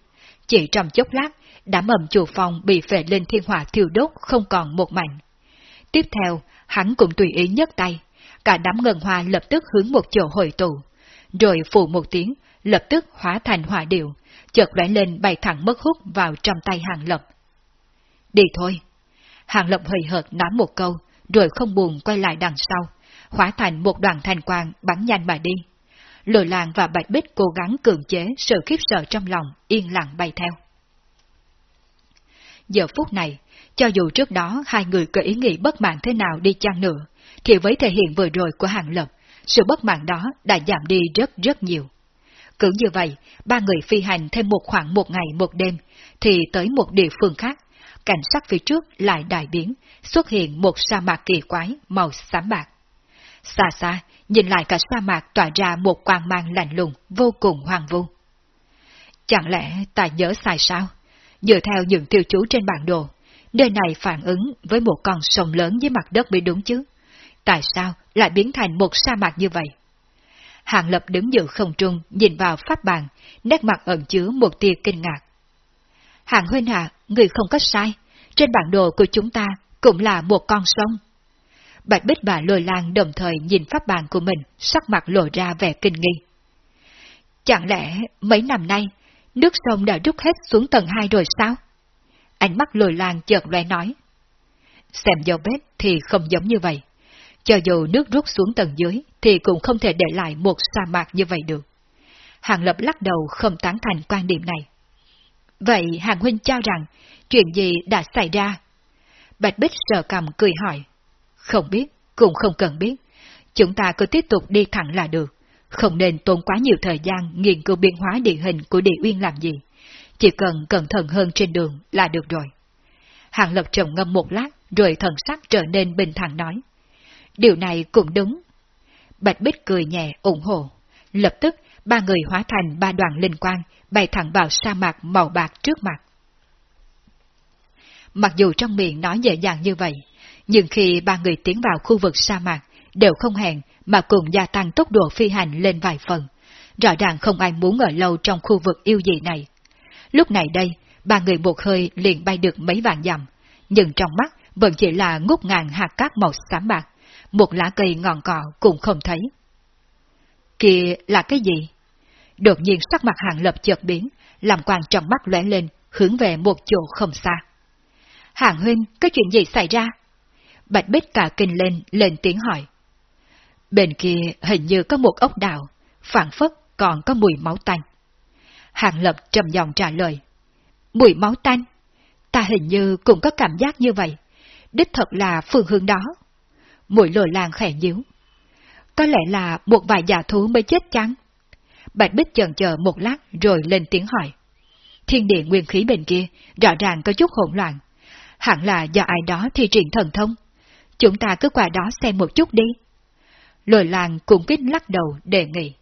Chỉ trong chốc lát, đám ẩm chủ phòng bị phệ linh thiên hỏa thiêu đốt không còn một mảnh. Tiếp theo, hắn cũng tùy ý nhấc tay, cả đám ngân hoa lập tức hướng một chỗ hội tụ, rồi phụ một tiếng, lập tức hóa thành hỏa điệu, chợt lóe lên bay thẳng mất hút vào trong tay hàng lập. Đi thôi. Hàng lập hơi hợt nói một câu, rồi không buồn quay lại đằng sau, hóa thành một đoàn thanh quang bắn nhanh mà đi. Lừa làng và bạch bích cố gắng cường chế sự khiếp sợ trong lòng, yên lặng bay theo. Giờ phút này, cho dù trước đó hai người có ý nghĩ bất mãn thế nào đi chăng nữa, thì với thể hiện vừa rồi của Hàng Lập, sự bất mãn đó đã giảm đi rất rất nhiều. Cứ như vậy, ba người phi hành thêm một khoảng một ngày một đêm, thì tới một địa phương khác, cảnh sắc phía trước lại đại biến, xuất hiện một sa mạc kỳ quái màu xám bạc. Xa xa, nhìn lại cả sa mạc tỏa ra một quang mang lạnh lùng, vô cùng hoang vu. Chẳng lẽ ta nhớ sai sao? Dựa theo những tiêu chú trên bản đồ, nơi này phản ứng với một con sông lớn dưới mặt đất mới đúng chứ? Tại sao lại biến thành một sa mạc như vậy? Hàng Lập đứng giữa không trung, nhìn vào pháp bàn, nét mặt ẩn chứa một tia kinh ngạc. Hàng huynh hạ, người không có sai, trên bản đồ của chúng ta cũng là một con sông. Bạch Bích và Lôi Lan đồng thời nhìn pháp bàn của mình, sắc mặt lộ ra vẻ kinh nghi. Chẳng lẽ mấy năm nay, nước sông đã rút hết xuống tầng hai rồi sao? Ánh mắt Lôi Lan chợt loe nói. Xem dấu vết thì không giống như vậy. Cho dù nước rút xuống tầng dưới, thì cũng không thể để lại một sa mạc như vậy được. Hàng Lập lắc đầu không tán thành quan điểm này. Vậy Hàng Huynh cho rằng, chuyện gì đã xảy ra? Bạch Bích sờ cầm cười hỏi. Không biết, cũng không cần biết. Chúng ta cứ tiếp tục đi thẳng là được. không nên tốn quá nhiều thời gian nghiên cứu biến hóa địa hình của địa uyên làm gì. Chỉ cần cẩn thận hơn trên đường là được rồi. Hàng Lập trầm ngâm một lát, rồi thần sắc trở nên bình thản nói. Điều này cũng đúng. Bạch Bích cười nhẹ, ủng hộ. Lập tức, ba người hóa thành ba đoàn linh quang, bay thẳng vào sa mạc màu bạc trước mặt. Mặc dù trong miệng nói dễ dàng như vậy, nhưng khi ba người tiến vào khu vực sa mạc, đều không hẹn mà cùng gia tăng tốc độ phi hành lên vài phần. Rõ ràng không ai muốn ở lâu trong khu vực yêu dị này. Lúc này đây, ba người một hơi liền bay được mấy vạn dặm, nhưng trong mắt vẫn chỉ là ngút ngàn hạt cát màu xám bạc, một lá cây ngọn cỏ cũng không thấy. Kia là cái gì? Đột nhiên sắc mặt hàng lập chợt biến, làm quan trong mắt lóe lên, hướng về một chỗ không xa. Hàng huynh, có chuyện gì xảy ra? Bạch Bích cả kinh lên, lên tiếng hỏi. Bên kia hình như có một ốc đào, phản phất còn có mùi máu tanh. Hàng Lập trầm giọng trả lời. Mùi máu tanh? Ta hình như cũng có cảm giác như vậy. Đích thật là phương hướng đó. Mùi lồi làng khẽ nhíu. Có lẽ là một vài giả thú mới chết chăng? Bạch Bích chần chờ một lát rồi lên tiếng hỏi. Thiên địa nguyên khí bên kia, rõ ràng có chút hỗn loạn. Hẳn là do ai đó thi triển thần thông. Chúng ta cứ qua đó xem một chút đi. Lồi làng cũng kích lắc đầu đề nghị.